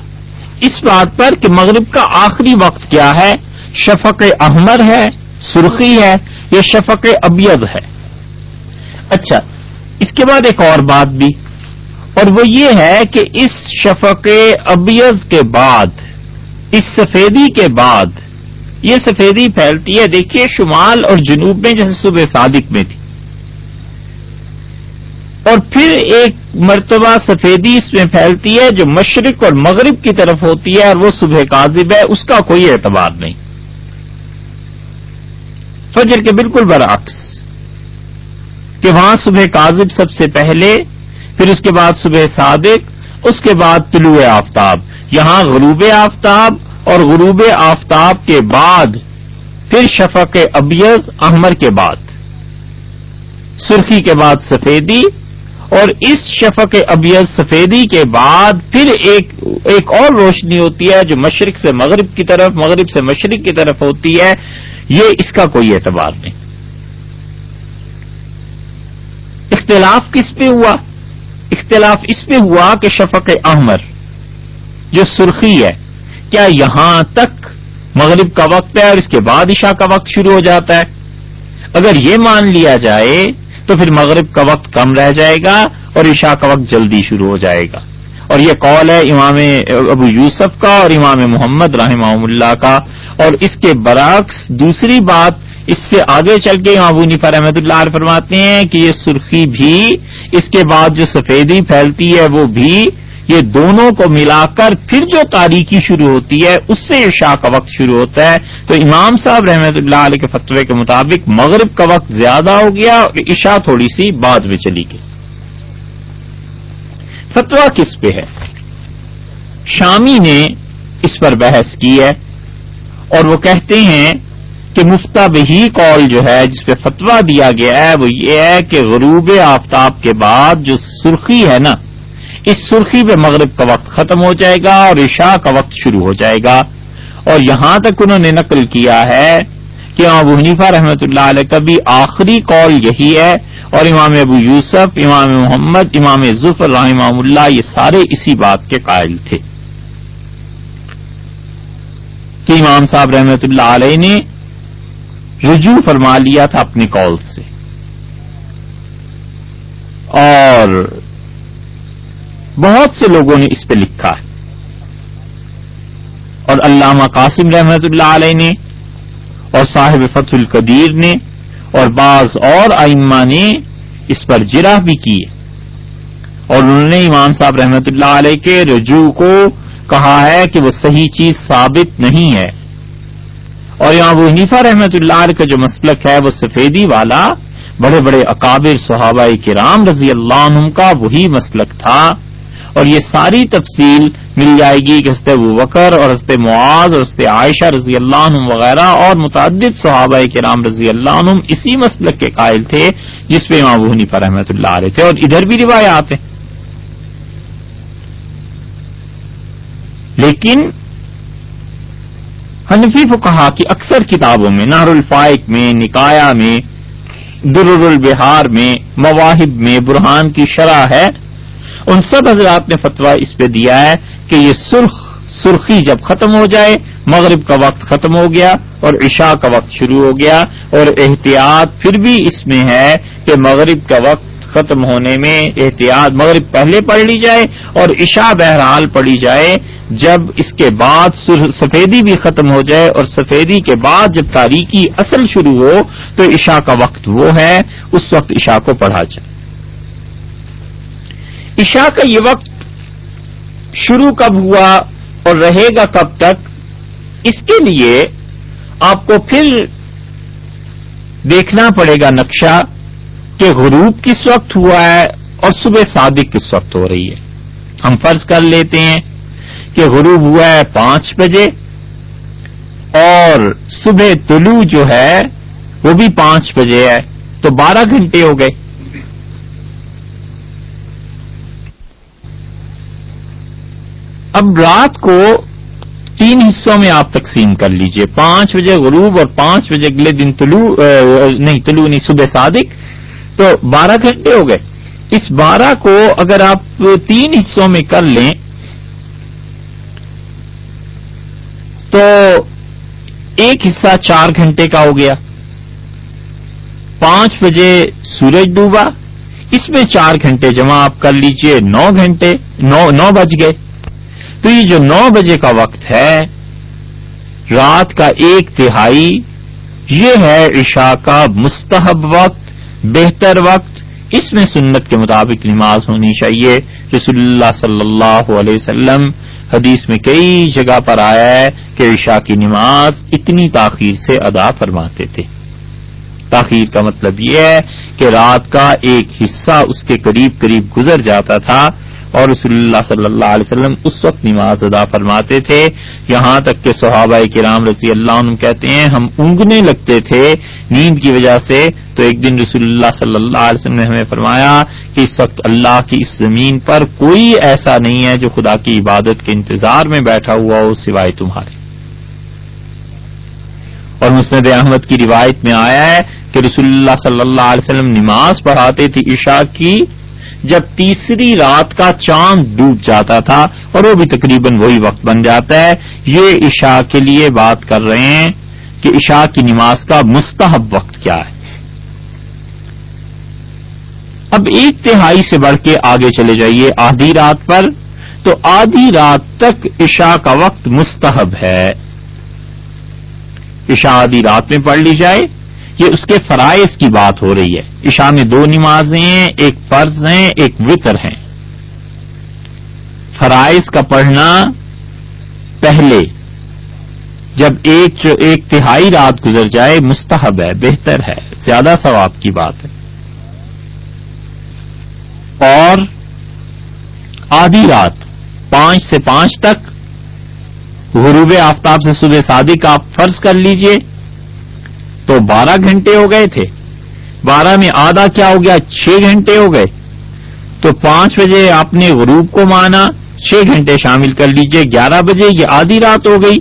اس بات پر کہ مغرب کا آخری وقت کیا ہے؟ شفق احمر ہے، سرخی ہے، یا شفق ابید ہے۔ اچھا اس کے بعد ایک اور بات بھی، اور وہ یہ ہے کہ اس شفق ابیز کے بعد، اس سفیدی کے بعد، یہ سفیدی پھیلتی ہے، دیکھیے شمال اور جنوب میں جیسے صبح صادق میں تھی۔ اور پھر ایک مرتبہ سفیدی اس میں پھیلتی ہے، جو مشرق اور مغرب کی طرف ہوتی ہے، اور وہ صبح کاذب ہے، اس کا کوئی اعتبار نہیں۔ فجر کے بالکل برعکس۔ کہ وہاں صبح کاذب سب سے پہلے، پھر اس کے بعد صبح صادق، اس کے بعد طلوع آفتاب۔ یہاں غروب آفتاب اور غروب آفتاب کے بعد، پھر شفق ابیز احمر کے بعد۔ سرخی کے بعد سفیدی اور اس شفق ابیز سفیدی کے بعد پھر ایک ایک اور روشنی ہوتی ہے جو مشرق سے مغرب کی طرف، مغرب سے مشرق کی طرف ہوتی ہے۔ یہ اس کا کوئی اعتبار نہیں۔ اختلاف کس پہ ہوا؟ اختلاف اس پہ ہوا کہ شفق احمر جو سرخی ہے، کیا یہاں تک مغرب کا وقت ہے اور اس کے بعد عشاء کا وقت شروع ہو جاتا ہے؟ اگر یہ مان لیا جائے تو پھر مغرب کا وقت کم رہ جائے گا اور عشاء کا وقت جلدی شروع ہو جائے گا۔ اور یہ قول ہے امام ابو یوسف کا اور امام محمد رحمہ اللہ کا۔ اور اس کے برعکس دوسری بات، اس سے آگے چل کے امام ابو نفا رحمۃ اللہ علیہ فرماتے ہیں کہ یہ سرخی بھی، اس کے بعد جو سفیدی پھیلتی ہے وہ بھی، یہ دونوں کو ملا کر پھر جو تاریخی شروع ہوتی ہے، اس سے عشاء کا وقت شروع ہوتا ہے۔ تو امام صاحب رحمت اللہ علیہ کے فتوے کے مطابق مغرب کا وقت زیادہ ہو گیا اور عشاء تھوڑی سی بعد میں چلی گئی۔ فتوا کس پہ ہے؟ شامی نے اس پر بحث کی ہے۔ اور وہ کہتے ہیں کہ مفتا بہی کال جو ہے، جس پہ فتوا دیا گیا ہے، وہ یہ ہے کہ غروب آفتاب کے بعد جو سرخی ہے نا، اس سرخی پہ مغرب کا وقت ختم ہو جائے گا اور عشاء کا وقت شروع ہو جائے گا۔ اور یہاں تک انہوں نے نقل کیا ہے کہ ابو حنیفہ رحمۃ اللہ علیہ کا بھی آخری کال یہی ہے۔ اور امام ابو یوسف، امام محمد، امام ظفر رحمہ اللہ، یہ سارے اسی بات کے قائل تھے۔ کہ امام صاحب رحمۃ اللہ علیہ نے رجوع فرما لیا تھا اپنے کال سے۔ اور بہت سے لوگوں نے اس پہ لکھا ہے۔ اور علامہ قاسم رحمت اللہ علیہ نے اور صاحب فتح القدیر نے اور بعض اور ائمہ نے اس پر جرا بھی کی ہے اور انہوں نے امام صاحب رحمت اللہ علیہ کے رجوع کو کہا ہے کہ وہ صحیح چیز ثابت نہیں ہے۔ اور یہاں وہ حنیفہ رحمت اللہ علیہ کا جو مسلک ہے وہ سفیدی والا، بڑے بڑے اکابر صحابہ کرام رضی اللہ عنہ کا وہی مسلک تھا۔ اور یہ ساری تفصیل مل جائے گی کہ حضرت ابو بکر اور حضرت معاذ اور حضرت عائشہ رضی اللہ عنہ وغیرہ اور متعدد صحابہ کے رام رضی اللہ عنہ اسی مسلک کے قائل تھے جس پہ امام بہنی پر رحمۃ اللہ علیہ تھے۔ اور ادھر بھی روایات ہیں۔ لیکن حنفی کو کہا کہ اکثر کتابوں میں، نہر الفائق میں، نکایا میں درر البہار میں، مواہب میں، برہان کی شرح ہے، ان سب حضرات نے فتویٰ اس پہ دیا ہے کہ یہ سرخ، سرخی جب ختم ہو جائے، مغرب کا وقت ختم ہو گیا اور عشاء کا وقت شروع ہو گیا اور احتیاط پھر بھی اس میں ہے کہ مغرب کا وقت ختم ہونے میں احتیاط مغرب پہلے پڑھ لی جائے اور عشاء بہرحال پڑھی جائے جب اس کے بعد سفیدی بھی ختم ہو جائے اور سفیدی کے بعد جب تاریخی اصل شروع ہو تو عشاء کا وقت وہ ہے، اس وقت عشاء کو پڑھا جائے۔ عشاء کا یہ وقت شروع کب ہوا اور رہے گا کب تک؟ اس کے لیے آپ کو پھر دیکھنا پڑے گا نقشہ۔ کہ غروب کس وقت ہوا ہے اور صبح صادق کس وقت ہو رہی ہے؟ ہم فرض کر لیتے ہیں کہ غروب ہوا ہے پانچ بجے اور صبح طلوع جو ہے وہ بھی پانچ بجے ہے، تو بارہ گھنٹے ہو گئے۔ اب رات کو تین حصوں میں آپ تقسیم کر لیجیے۔ پانچ بجے غروب اور پانچ بجے اگلے دن طلوع نہیں طلوع نہیں، صبح صادق۔ تو بارہ گھنٹے ہو گئے۔ اس بارہ کو اگر آپ تین حصوں میں کر لیں، تو ایک حصہ چار گھنٹے کا ہو گیا۔ پانچ بجے سورج ڈوبا۔ اس میں چار گھنٹے جمع آپ کر لیجیے، نو گھنٹے، نو نو بج گئے۔ تو یہ جو نو بجے کا وقت ہے، رات کا ایک تہائی، یہ ہے عشاء کا مستحب وقت۔ بہتر وقت اس میں سنت کے مطابق نماز ہونی چاہیے۔ رسول اللہ صلی اللہ علیہ وسلم حدیث میں کئی جگہ پر آیا ہے کہ عشاء کی نماز اتنی تاخیر سے ادا فرماتے تھے۔ تاخیر کا مطلب یہ ہے کہ رات کا ایک حصہ اس کے قریب قریب گزر جاتا تھا اور رسول اللہ صلی اللہ علیہ وسلم اس وقت نماز ادا فرماتے تھے۔ یہاں تک کہ صحابہ کرام رضی اللہ عنہ کہتے ہیں، ہم اونگنے لگتے تھے نیند کی وجہ سے۔ تو ایک دن رسول اللہ صلی اللہ علیہ وسلم نے ہمیں فرمایا کہ اس وقت اللہ کی اس زمین پر کوئی ایسا نہیں ہے جو خدا کی عبادت کے انتظار میں بیٹھا ہوا ہو، سوائے تمہارے۔ اور مسند احمد کی روایت میں آیا ہے کہ رسول اللہ صلی اللہ علیہ وسلم نماز پڑھاتے تھے، عشاء کی جب تیسری رات کا چاند ڈوب جاتا تھا اور وہ بھی تقریباً وہی وقت بن جاتا ہے، یہ عشاء کے لیے بات کر رہے ہیں کہ عشاء کی نماز کا مستحب وقت کیا ہے۔ اب ایک تہائی سے بڑھ کے آگے چلے جائیے آدھی رات پر۔ تو آدھی رات تک عشاء کا وقت مستحب ہے۔ عشاء آدھی رات میں پڑھ لی جائے۔ یہ اس کے فرائض کی بات ہو رہی ہے۔ عشاء میں دو نمازیں ہیں، ایک فرض ہیں، ایک وطر ہیں۔ فرائض کا پڑھنا پہلے، جب ایک ایک تہائی رات گزر جائے، مستحب ہے، بہتر ہے، زیادہ ثواب کی بات ہے۔ اور آدھی رات، پانچ سے پانچ تک، غروب آفتاب سے صبح صادق آپ فرض کر لیجیے۔ تو بارہ گھنٹے ہو گئے تھے۔ بارہ میں آدھا کیا ہو گیا؟ چھ گھنٹے ہو گئے۔ تو پانچ بجے آپ نے غروب کو مانا، چھ گھنٹے شامل کر لیجیے۔ گیارہ بجے یہ آدھی رات ہو گئی۔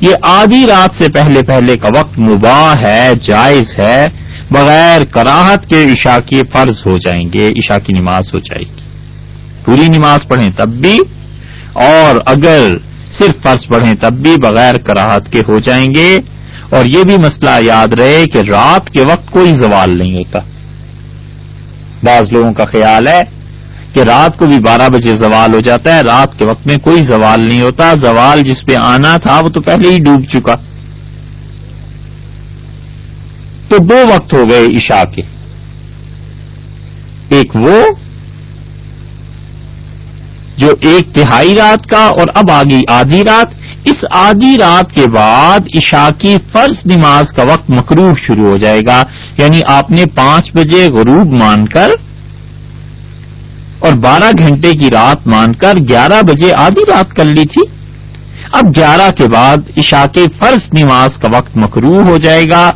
یہ آدھی رات سے پہلے پہلے کا وقت مباح ہے، جائز ہے۔ بغیر کراہت کے عشاء کے فرض ہو جائیں گے، عشاء کی نماز ہو جائے گی۔ پوری نماز پڑھیں تب بھی، اور اگر صرف فرض پڑھیں تب بھی بغیر کراہت کے ہو جائیں گے۔ اور یہ بھی مسئلہ یاد رہے کہ رات کے وقت کوئی زوال نہیں ہوتا۔ بعض لوگوں کا خیال ہے کہ رات کو بھی بارہ بجے زوال ہو جاتا ہے، رات کے وقت میں کوئی زوال نہیں ہوتا۔ زوال جس پہ آنا تھا، وہ تو پہلے ہی ڈوب چکا۔ تو دو وقت ہو گئے عشاء کے۔ ایک وہ، جو ایک تہائی رات کا اور اب آگئی آدھی رات۔ اس آدھی رات کے بعد عشاء کی فرض نماز کا وقت مقروف شروع ہو جائے گا یعنی آپ نے پانچ بجے غروب مان کر اور بارہ گھنٹے کی رات مان کر گیارہ بجے آدھی رات کر لی تھی۔ اب گیارہ کے بعد عشاء کے فرض نماز کا وقت مقروع ہو جائے گا۔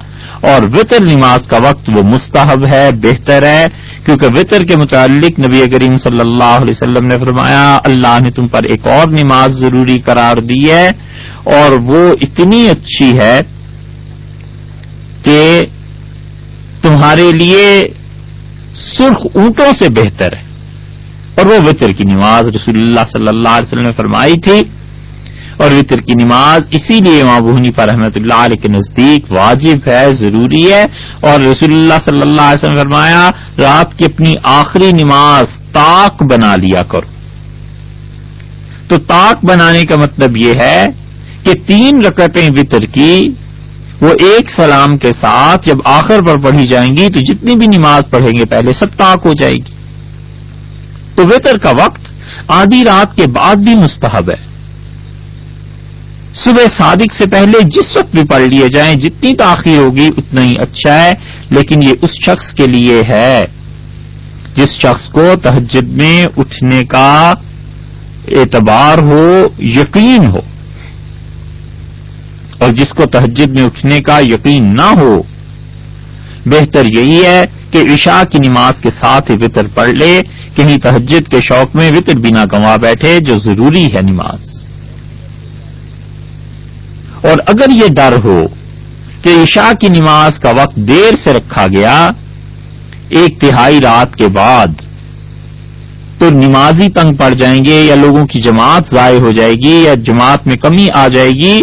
اور وطر نماز کا وقت وہ مستحب ہے، بہتر ہے، کیونکہ وطر کے متعلق نبی کریم صلی اللہ علیہ وسلم نے فرمایا، اللہ نے تم پر ایک اور نماز ضروری قرار دی ہے اور وہ اتنی اچھی ہے کہ تمہارے لیے سرخ اونٹوں سے بہتر ہے۔ اور وہ وطر کی نماز رسول اللہ صلی اللہ علیہ وسلم نے فرمائی تھی۔ اور وطر کی نماز، اسی لیے امام بہنی پر رحمۃ اللہ علیہ کے نزدیک واجب ہے، ضروری ہے۔ اور رسول اللہ صلی اللہ علیہ وسلم فرمایا، رات کی اپنی آخری نماز تاک بنا لیا کرو۔ تو تاک بنانے کا مطلب یہ ہے کہ تین رکعتیں وطر کی، وہ ایک سلام کے ساتھ جب آخر پر پڑھی جائیں گی، تو جتنی بھی نماز پڑھیں گے، پہلے سب تاک ہو جائے گی۔ تو وطر کا وقت آدھی رات کے بعد بھی مستحب ہے۔ صبح صادق سے پہلے جس وقت بھی پڑھ لیے جائیں، جتنی تاخیر ہوگی اتنا ہی اچھا ہے، لیکن یہ اس شخص کے لیے ہے جس شخص کو تہجد میں اٹھنے کا اعتبار ہو، یقین ہو، اور جس کو تہجد میں اٹھنے کا یقین نہ ہو، بہتر یہی ہے کہ عشاء کی نماز کے ساتھ ہی وطر پڑھ لے، کہیں تہجد کے شوق میں وطر بنا گنوا بیٹھے، جو ضروری ہے نماز۔ اور اگر یہ ڈر ہو کہ عشاء کی نماز کا وقت دیر سے رکھا گیا، ایک تہائی رات کے بعد تو نمازی تنگ پڑ جائیں گے یا لوگوں کی جماعت ضائع ہو جائے گی یا جماعت میں کمی آ جائے گی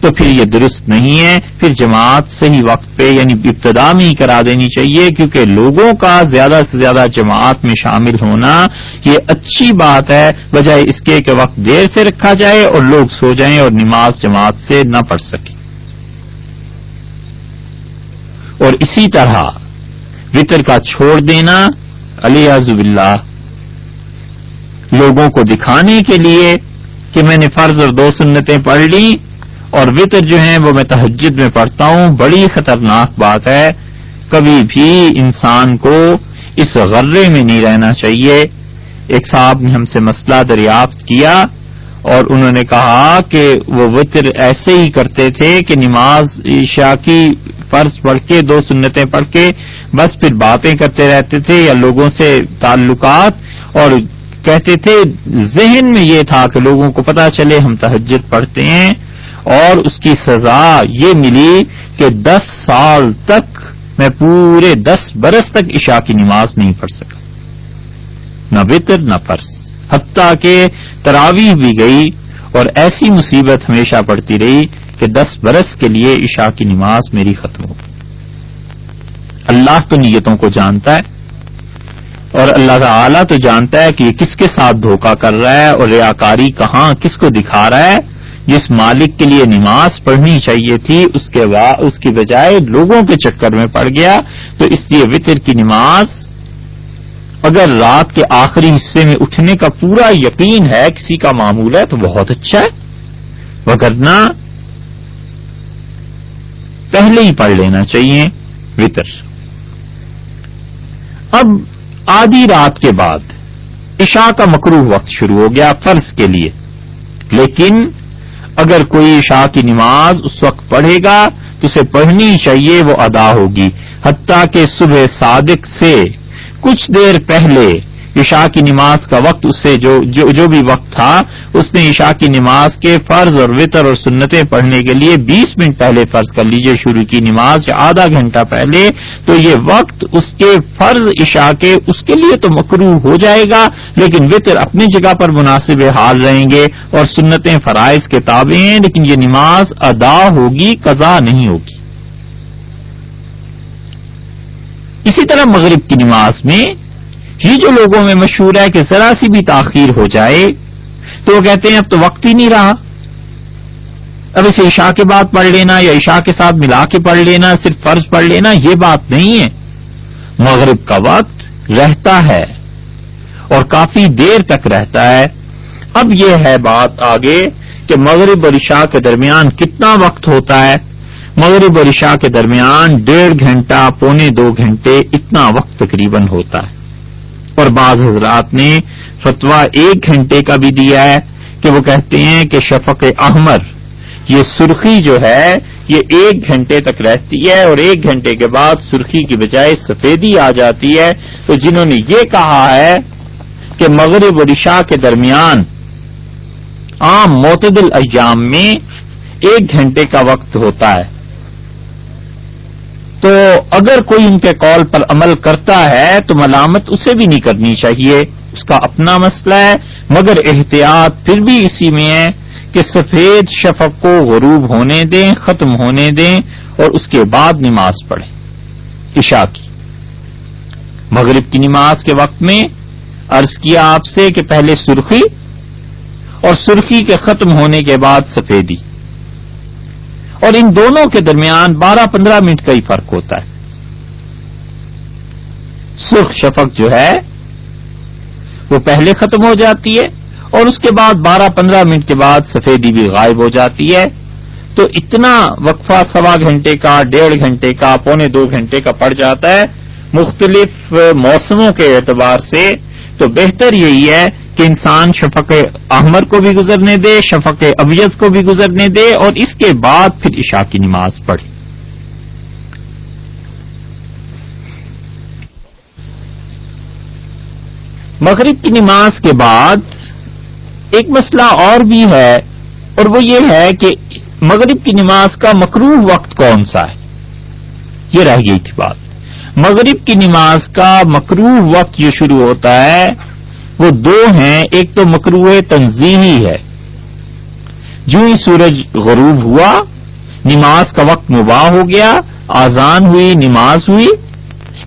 تو پھر یہ درست نہیں ہے، پھر جماعت صحیح وقت پہ یعنی ابتدا میں ہی کرا دینی چاہیے، کیونکہ لوگوں کا زیادہ سے زیادہ جماعت میں شامل ہونا یہ اچھی بات ہے۔ بجائے اس کے کہ وقت دیر سے رکھا جائے اور لوگ سو جائیں اور نماز جماعت سے نہ پڑھ سکیں۔ اور اسی طرح وطر کا چھوڑ دینا علی عزب اللہ لوگوں کو دکھانے کے لیے کہ میں نے فرض اور دو سنتیں پڑھ لی اور وطر جو ہیں وہ میں تہجد میں پڑھتا ہوں۔ بڑی خطرناک بات ہے۔ کبھی بھی انسان کو اس غرے میں نہیں رہنا چاہیے۔ ایک صاحب نے ہم سے مسئلہ دریافت کیا اور انہوں نے کہا کہ وہ وطر ایسے ہی کرتے تھے کہ نماز عشاء کی فرض پڑھ کے، دو سنتیں پڑھ کے بس پھر باتیں کرتے رہتے تھے یا لوگوں سے تعلقات اور کہتے تھے، ذہن میں یہ تھا کہ لوگوں کو پتا چلے ہم تہجد پڑھتے ہیں۔ اور اس کی سزا یہ ملی کہ دس سال تک میں پورے دس برس تک عشاء کی نماز نہیں پڑھ سکا۔ نہ وطر، نہ فرض۔ حتیٰ کہ تراویح بھی گئی اور ایسی مصیبت ہمیشہ پڑتی رہی کہ دس برس کے لیے عشاء کی نماز میری ختم ہو اللہ تو نیتوں کو جانتا ہے اور اللہ تعالی تو جانتا ہے کہ یہ کس کے ساتھ دھوکہ کر رہا ہے اور ریاکاری کہاں، کس کو دکھا رہا ہے۔ جس مالک کے لیے نماز پڑھنی چاہیے تھی، اس کے اس کی بجائے لوگوں کے چکر میں پڑ گیا، تو اس لیے وطر کی نماز اگر رات کے آخری حصے میں اٹھنے کا پورا یقین ہے، کسی کا معمول ہے، تو بہت اچھا ہے۔ وگرنہ پہلے ہی پڑھ لینا چاہیے وطر۔ اب آدھی رات کے بعد، عشاء کا مکرو وقت شروع ہو گیا فرض کے لیے، لیکن اگر کوئی شاہ کی نماز اس وقت پڑھے گا تو اسے پڑھنی چاہیے، وہ ادا ہوگی۔ حتیٰ کہ صبح صادق سے کچھ دیر پہلے عشاء کی نماز کا وقت اس سے جو جو, جو بھی وقت تھا اس نے عشاء کی نماز کے فرض اور وطر اور سنتیں پڑھنے کے لیے بیس منٹ پہلے فرض کر لیجیے شروع کی نماز یا آدھا گھنٹہ پہلے تو یہ وقت اس کے فرض عشاء کے اس کے لیے تو مکرو ہو جائے گا لیکن وطر اپنی جگہ پر مناسب حال رہیں گے اور سنتیں فرائض کے تابع ہیں لیکن یہ نماز ادا ہوگی قضا نہیں ہوگی۔ اسی طرح مغرب کی نماز میں یہ جو لوگوں میں مشہور ہے کہ ذرا سی بھی تاخیر ہو جائے، تو وہ کہتے ہیں اب تو وقت ہی نہیں رہا۔ اب اسے عشاء کے بعد پڑھ لینا یا عشاء کے ساتھ ملا کے پڑھ لینا، صرف فرض پڑھ لینا، یہ بات نہیں ہے۔ مغرب کا وقت رہتا ہے اور کافی دیر تک رہتا ہے۔ اب یہ ہے بات آگے کہ مغرب اور عشاء کے درمیان کتنا وقت ہوتا ہے۔ مغرب اور عشاء کے درمیان ڈیڑھ گھنٹہ، پونے دو گھنٹے، اتنا وقت تقریباً ہوتا ہے۔ اور بعض حضرات نے فتوا ایک گھنٹے کا بھی دیا ہے کہ وہ کہتے ہیں کہ شفق احمر، یہ سرخی جو ہے، یہ ایک گھنٹے تک رہتی ہے اور ایک گھنٹے کے بعد سرخی کی بجائے سفیدی آ جاتی ہے۔ تو جنہوں نے یہ کہا ہے کہ مغرب و رشا کے درمیان عام معتدل ایام میں ایک گھنٹے کا وقت ہوتا ہے۔ تو اگر کوئی ان کے کال پر عمل کرتا ہے تو ملامت اسے بھی نہیں کرنی چاہیے۔ اس کا اپنا مسئلہ ہے، مگر احتیاط پھر بھی اسی میں ہے کہ سفید شفق کو غروب ہونے دیں، ختم ہونے دیں اور اس کے بعد نماز پڑھیں۔ عشاء کی۔ مغرب کی نماز کے وقت میں عرض کیا آپ سے کہ پہلے سرخی اور سرخی کے ختم ہونے کے بعد سفیدی۔ اور ان دونوں کے درمیان بارہ پندرہ منٹ کا ہی فرق ہوتا ہے۔ سرخ شفق جو ہے، وہ پہلے ختم ہو جاتی ہے اور اس کے بعد بارہ پندرہ منٹ کے بعد سفیدی بھی غائب ہو جاتی ہے۔ تو اتنا وقفہ سوا گھنٹے کا، ڈیڑھ گھنٹے کا، پونے دو گھنٹے کا پڑ جاتا ہے مختلف موسموں کے اعتبار سے۔ تو بہتر یہی ہے کہ انسان شفق احمر کو بھی گزرنے دے، شفق ابیز کو بھی گزرنے دے اور اس کے بعد پھر عشاء کی نماز پڑھے۔ مغرب کی نماز کے بعد ایک مسئلہ اور بھی ہے اور وہ یہ ہے کہ مغرب کی نماز کا مقروب وقت کون سا ہے؟ یہ رہ گئی تھی بات۔ مغرب کی نماز کا مقروب وقت جو شروع ہوتا ہے وہ دو ہیں، ایک تو مکروح تنظیمی ہے۔ جو ہی سورج غروب ہوا، نماز کا وقت مباح ہو گیا آزان ہوئی، نماز ہوئی،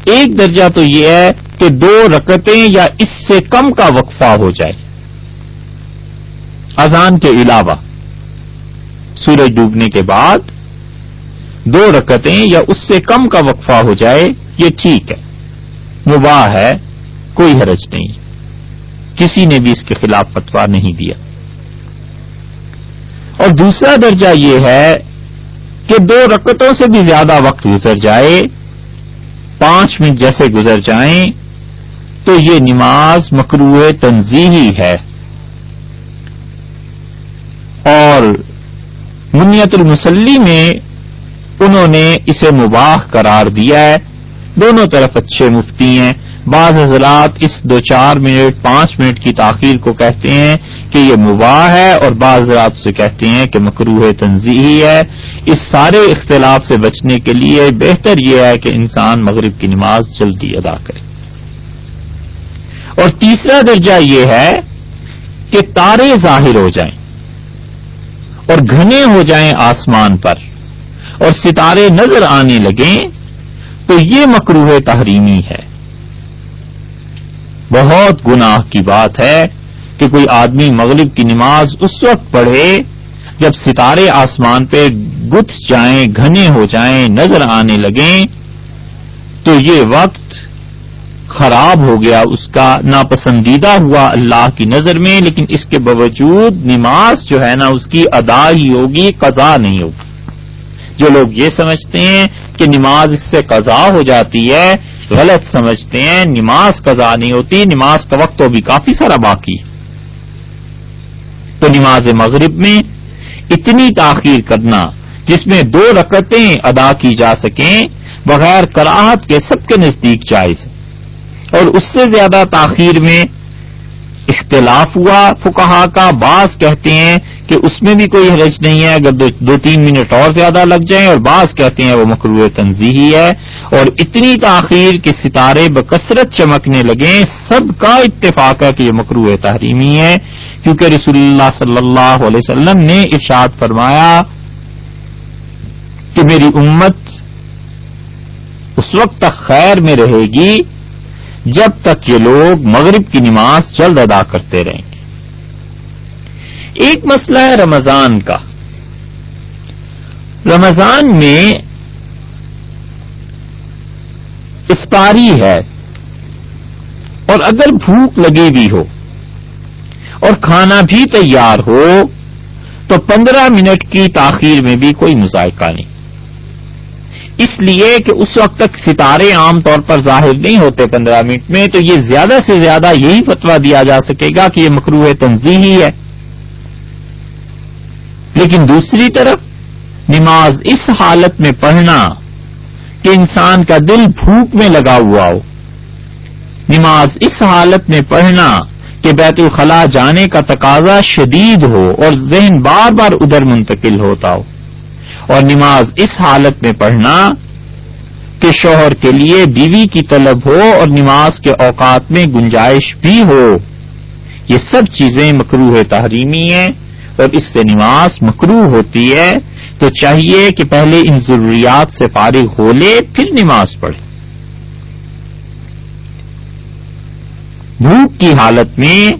ایک درجہ تو یہ ہے کہ دو رکتیں یا اس سے کم کا وقفہ ہو جائے۔ اذان کے علاوہ سورج ڈوبنے کے بعد دو رکتیں یا اس سے کم کا وقفہ ہو جائے، یہ ٹھیک ہے۔ مباح ہے، کوئی حرج نہیں۔ کسی نے بھی اس کے خلاف فتوا نہیں دیا۔ اور دوسرا درجہ یہ ہے کہ دو رکتوں سے بھی زیادہ وقت گزر جائے، پانچ منٹ جیسے گزر جائیں، تو یہ نماز مکرو تنظیحی ہے۔ اور منیت المسلی میں انہوں نے اسے مباح قرار دیا ہے۔ دونوں طرف اچھے مفتی ہیں۔ بعض حضرات اس دو چار منٹ، پانچ منٹ کی تاخیر کو کہتے ہیں کہ یہ مباح ہے اور بعض حضرات سے کہتے ہیں کہ مکروح تنظیحی ہے۔ اس سارے اختلاف سے بچنے کے لیے بہتر یہ ہے کہ انسان مغرب کی نماز جلدی ادا کرے۔ اور تیسرا درجہ یہ ہے کہ تارے ظاہر ہو جائیں اور گھنے ہو جائیں آسمان پر اور ستارے نظر آنے لگیں تو یہ مکروح تحریمی ہے۔ بہت گناہ کی بات ہے کہ کوئی آدمی مغرب کی نماز اس وقت پڑھے جب ستارے آسمان پہ گت جائیں، گھنے ہو جائیں، نظر آنے لگیں، تو یہ وقت خراب ہو گیا، اس کا ناپسندیدہ ہوا اللہ کی نظر میں، لیکن اس کے باوجود نماز جو ہے نا، اس کی ادا ہی ہوگی، قضا نہیں ہوگی۔ جو لوگ یہ سمجھتے ہیں کہ نماز اس سے قضا ہو جاتی ہے غلط سمجھتے ہیں، نماز قضا نہیں ہوتی، نماز کا وقت تو بھی کافی سارا باقی۔ تو نماز مغرب میں اتنی تاخیر کرنا، جس میں دو رکتیں ادا کی جا سکیں، بغیر کراہت کے سب کے نزدیک جائز۔ اور اس سے زیادہ تاخیر میں اختلاف ہوا فکہ کا بعض کہتے ہیں کہ اس میں بھی کوئی حرج نہیں ہے، اگر دو تین منٹ اور زیادہ لگ جائیں اور بعض کہتے ہیں وہ مقروع تنظیحی ہے۔ اور اتنی تاخیر کے ستارے بکثرت چمکنے لگیں سب کا اتفاق ہے کہ یہ مقروع تحریمی ہے۔ کیونکہ رسول اللہ صلی اللہ علیہ وسلم نے ارشاد فرمایا کہ میری امت اس وقت تک خیر میں رہے گی جب تک یہ لوگ مغرب کی نماز جلد ادا کرتے رہیں گے۔ ایک مسئلہ ہے رمضان کا۔ رمضان میں افطاری ہے اور اگر بھوک لگی بھی ہو اور کھانا بھی تیار ہو تو پندرہ منٹ کی تاخیر میں بھی کوئی مذائقہ نہیں۔ اس لیے کہ اس وقت تک ستارے عام طور پر ظاہر نہیں ہوتے پندرہ منٹ میں، تو یہ زیادہ سے زیادہ یہی فتوا دیا جا سکے گا کہ یہ مکروح تنظیحی ہے۔ لیکن دوسری طرف، نماز اس حالت میں پڑھنا کہ انسان کا دل بھوک میں لگا ہوا ہو۔ نماز اس حالت میں پڑھنا کہ بیت الخلاء جانے کا تقاضا شدید ہو اور ذہن بار بار ادھر منتقل ہوتا ہو۔ اور نماز اس حالت میں پڑھنا کہ شوہر کے لیے بیوی کی طلب ہو اور نماز کے اوقات میں گنجائش بھی ہو۔ یہ سب چیزیں مکروح تحریمی ہیں اور اس سے نماز مکرو ہوتی ہے۔ تو چاہیے کہ پہلے ان ضروریات سے فارغ ہو لے، پھر نماز پڑھے۔ بھوک کی حالت میں،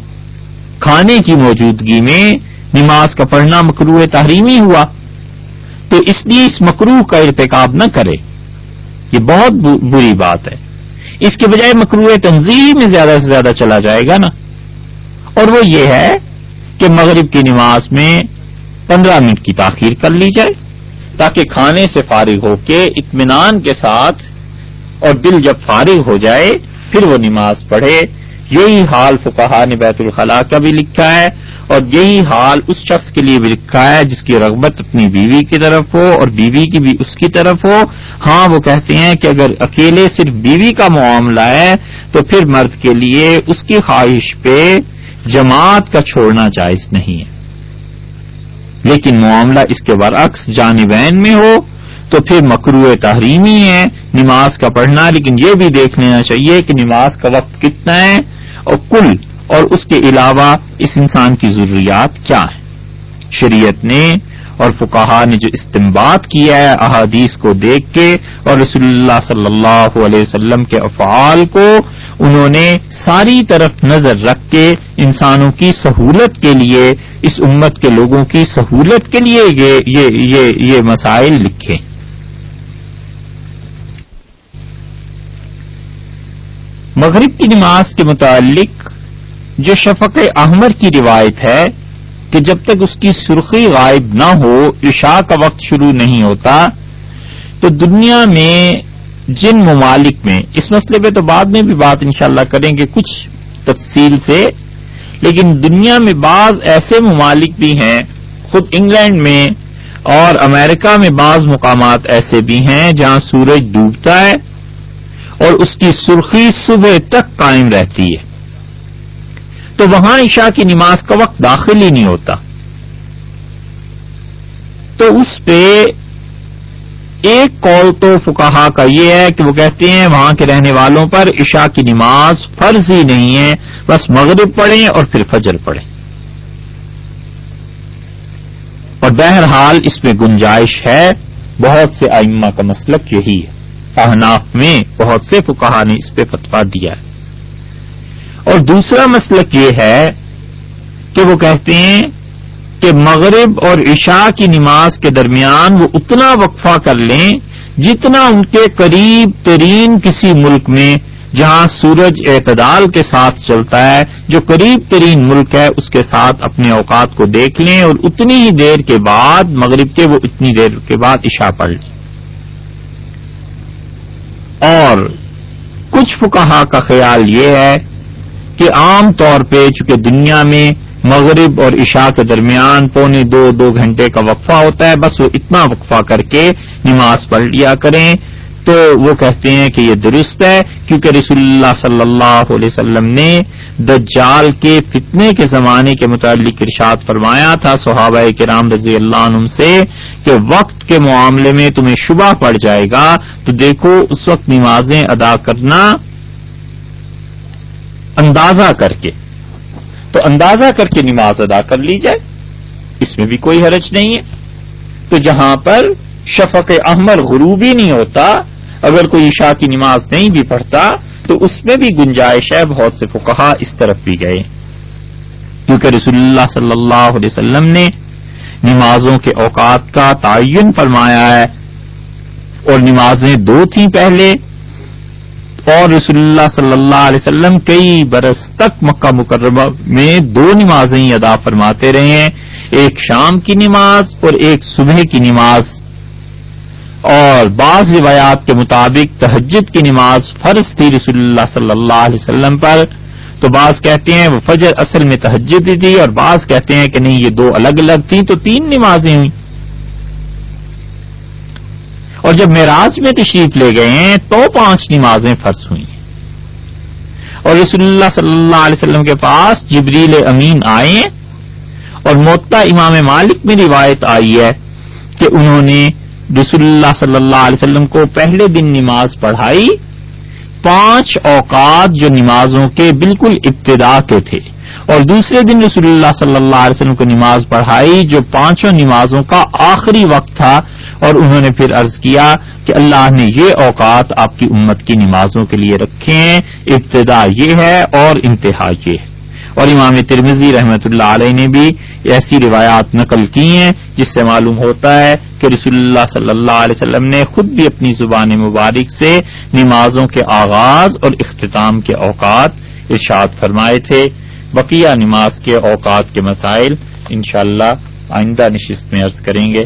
کھانے کی موجودگی میں نماز کا پڑھنا مکرو تحریمی ہوا۔ تو اس لیے اس مکرو کا ارتکاب نہ کرے۔ یہ بہت بری بات ہے۔ اس کے بجائے مکرو تنظیم میں زیادہ سے زیادہ چلا جائے گا نا۔ اور وہ یہ ہے کہ مغرب کی نماز میں پندرہ منٹ کی تاخیر کر لی جائے تاکہ کھانے سے فارغ ہو کے اطمینان کے ساتھ اور دل جب فارغ ہو جائے، پھر وہ نماز پڑھے۔ یہی حال فکہ نے بیت الخلاء کا بھی لکھا ہے۔ اور یہی حال اس شخص کے لیے بھی لکھا ہے، جس کی رغبت اپنی بیوی کی طرف ہو اور بیوی کی بھی اس کی طرف ہو۔ ہاں وہ کہتے ہیں کہ اگر اکیلے صرف بیوی کا معاملہ ہے، تو پھر مرد کے لیے اس کی خواہش پہ جماعت کا چھوڑنا جائز نہیں ہے۔ لیکن معاملہ اس کے برعکس جانبین میں ہو، تو پھر مکرو تحریمی ہے۔ نماز کا پڑھنا، لیکن یہ بھی دیکھ لینا چاہیے کہ نماز کا وقت کتنا ہے اور کل اور اس کے علاوہ اس انسان کی ضروریات کیا ہیں؟ شریعت نے اور فکہ نے جو استمباد کیا ہے احادیث کو دیکھ کے اور رسول اللہ صلی اللہ علیہ وسلم کے افعال کو انہوں نے ساری طرف نظر رکھ کے انسانوں کی سہولت کے لیے اس امت کے لوگوں کی سہولت کے لیے یہ یہ, یہ, یہ مسائل لکھے۔ مغرب کی نماز کے متعلق جو شفق احمر کی روایت ہے کہ جب تک اس کی سرخی غائب نہ ہو، عشاء کا وقت شروع نہیں ہوتا، تو دنیا میں جن ممالک میں، اس مسئلے پہ تو بعد میں بھی بات انشاءاللہ کریں گے کچھ تفصیل سے، لیکن دنیا میں بعض ایسے ممالک بھی ہیں، خود انگلینڈ میں اور امریکہ میں بعض مقامات ایسے بھی ہیں جہاں سورج ڈوبتا ہے اور اس کی سرخی صبح تک قائم رہتی ہے۔ تو وہاں عشاء کی نماز کا وقت داخل ہی نہیں ہوتا۔ تو اس پہ ایک کال تو فکاہا کا یہ ہے کہ وہ کہتے ہیں، وہاں کے رہنے والوں پر عشاء کی نماز فرض ہی نہیں ہے، بس مغرب پڑھیں اور پھر فجر پڑھیں۔ اور بہرحال اس میں گنجائش ہے، بہت سے ائمہ کا مسلک یہی ہے۔ احناف میں بہت سے فکاہ نے اس پہ فتوا دیا ہے۔ اور دوسرا مسلک یہ ہے کہ وہ کہتے ہیں کہ مغرب اور عشاء کی نماز کے درمیان وہ اتنا وقفہ کر لیں جتنا ان کے قریب ترین کسی ملک میں جہاں سورج اعتدال کے ساتھ چلتا ہے، جو قریب ترین ملک ہے، اس کے ساتھ اپنے اوقات کو دیکھ لیں اور اتنی ہی دیر کے بعد مغرب کے، وہ اتنی دیر کے بعد عشاء پڑھ لیں۔ اور کچھ فکہ کا خیال یہ ہے کہ عام طور پہ چونکہ دنیا میں مغرب اور عشاء کے درمیان پونے دو دو گھنٹے کا وقفہ ہوتا ہے، بس وہ اتنا وقفہ کر کے نماز پڑھ لیا کریں۔ تو وہ کہتے ہیں کہ یہ درست ہے، کیونکہ رسول اللہ صلی اللہ علیہ وسلم نے دجال کے فتنے کے زمانے کے متعلق ارشاد فرمایا تھا صحابہ کے رام رضی اللہ عنہ سے کہ وقت کے معاملے میں تمہیں شبہ پڑ جائے گا۔ تو دیکھو، اس وقت نمازیں ادا کرنا اندازہ کر کے۔ تو اندازہ کر کے نماز ادا کر لی جائے۔ اس میں بھی کوئی حرج نہیں ہے۔ تو جہاں پر شفق احمر غروبی نہیں ہوتا، اگر کوئی عشاء کی نماز نہیں بھی پڑھتا، تو اس میں بھی گنجائش ہے، بہت سے فکہ اس طرف بھی گئے۔ کیونکہ رسول اللہ صلی اللہ علیہ وسلم نے نمازوں کے اوقات کا تعین فرمایا ہے۔ اور نمازیں دو تھیں پہلے۔ اور رسول اللہ صلی اللہ علیہ وسلم کئی برس تک مکہ مکرمہ میں دو نمازیں ادا فرماتے رہے ہیں۔ ایک شام کی نماز اور ایک صبح کی نماز۔ اور بعض روایات کے مطابق تہجد کی نماز فرض تھی رسول اللہ صلی اللہ علیہ وسلم پر۔ تو بعض کہتے ہیں وہ فجر اصل میں تہجد ہی تھی اور بعض کہتے ہیں کہ نہیں، یہ دو الگ الگ تھیں تو تین نمازیں ہوئیں۔ اور جب معراج میں تشریف لے گئے ہیں تو پانچ نمازیں فرض ہوئی ہیں اور رسول اللہ صلی اللہ علیہ وسلم کے پاس جبریل امین آئے اور موتا امام مالک میں روایت آئی ہے کہ انہوں نے رسول اللہ صلی اللہ علیہ وسلم کو پہلے دن نماز پڑھائی، پانچ اوقات جو نمازوں کے بالکل ابتدا کے تھے۔ اور دوسرے دن رسول اللہ صلی اللہ علیہ وسلم کو نماز پڑھائی جو پانچوں نمازوں کا آخری وقت تھا اور انہوں نے پھر عرض کیا کہ اللہ نے یہ اوقات آپ کی امت کی نمازوں کے لیے رکھے ہیں۔ ابتدا یہ ہے اور انتہا یہ ہے۔ اور امام ترمزی رحمت اللہ علیہ نے بھی ایسی روایات نقل کی ہیں جس سے معلوم ہوتا ہے کہ رسول اللہ صلی اللہ علیہ وسلم نے خود بھی اپنی زبان مبارک سے نمازوں کے آغاز اور اختتام کے اوقات ارشاد فرمائے تھے۔ بقیہ نماز کے اوقات کے مسائل انشاءاللہ آئندہ نشست میں عرض کریں گے۔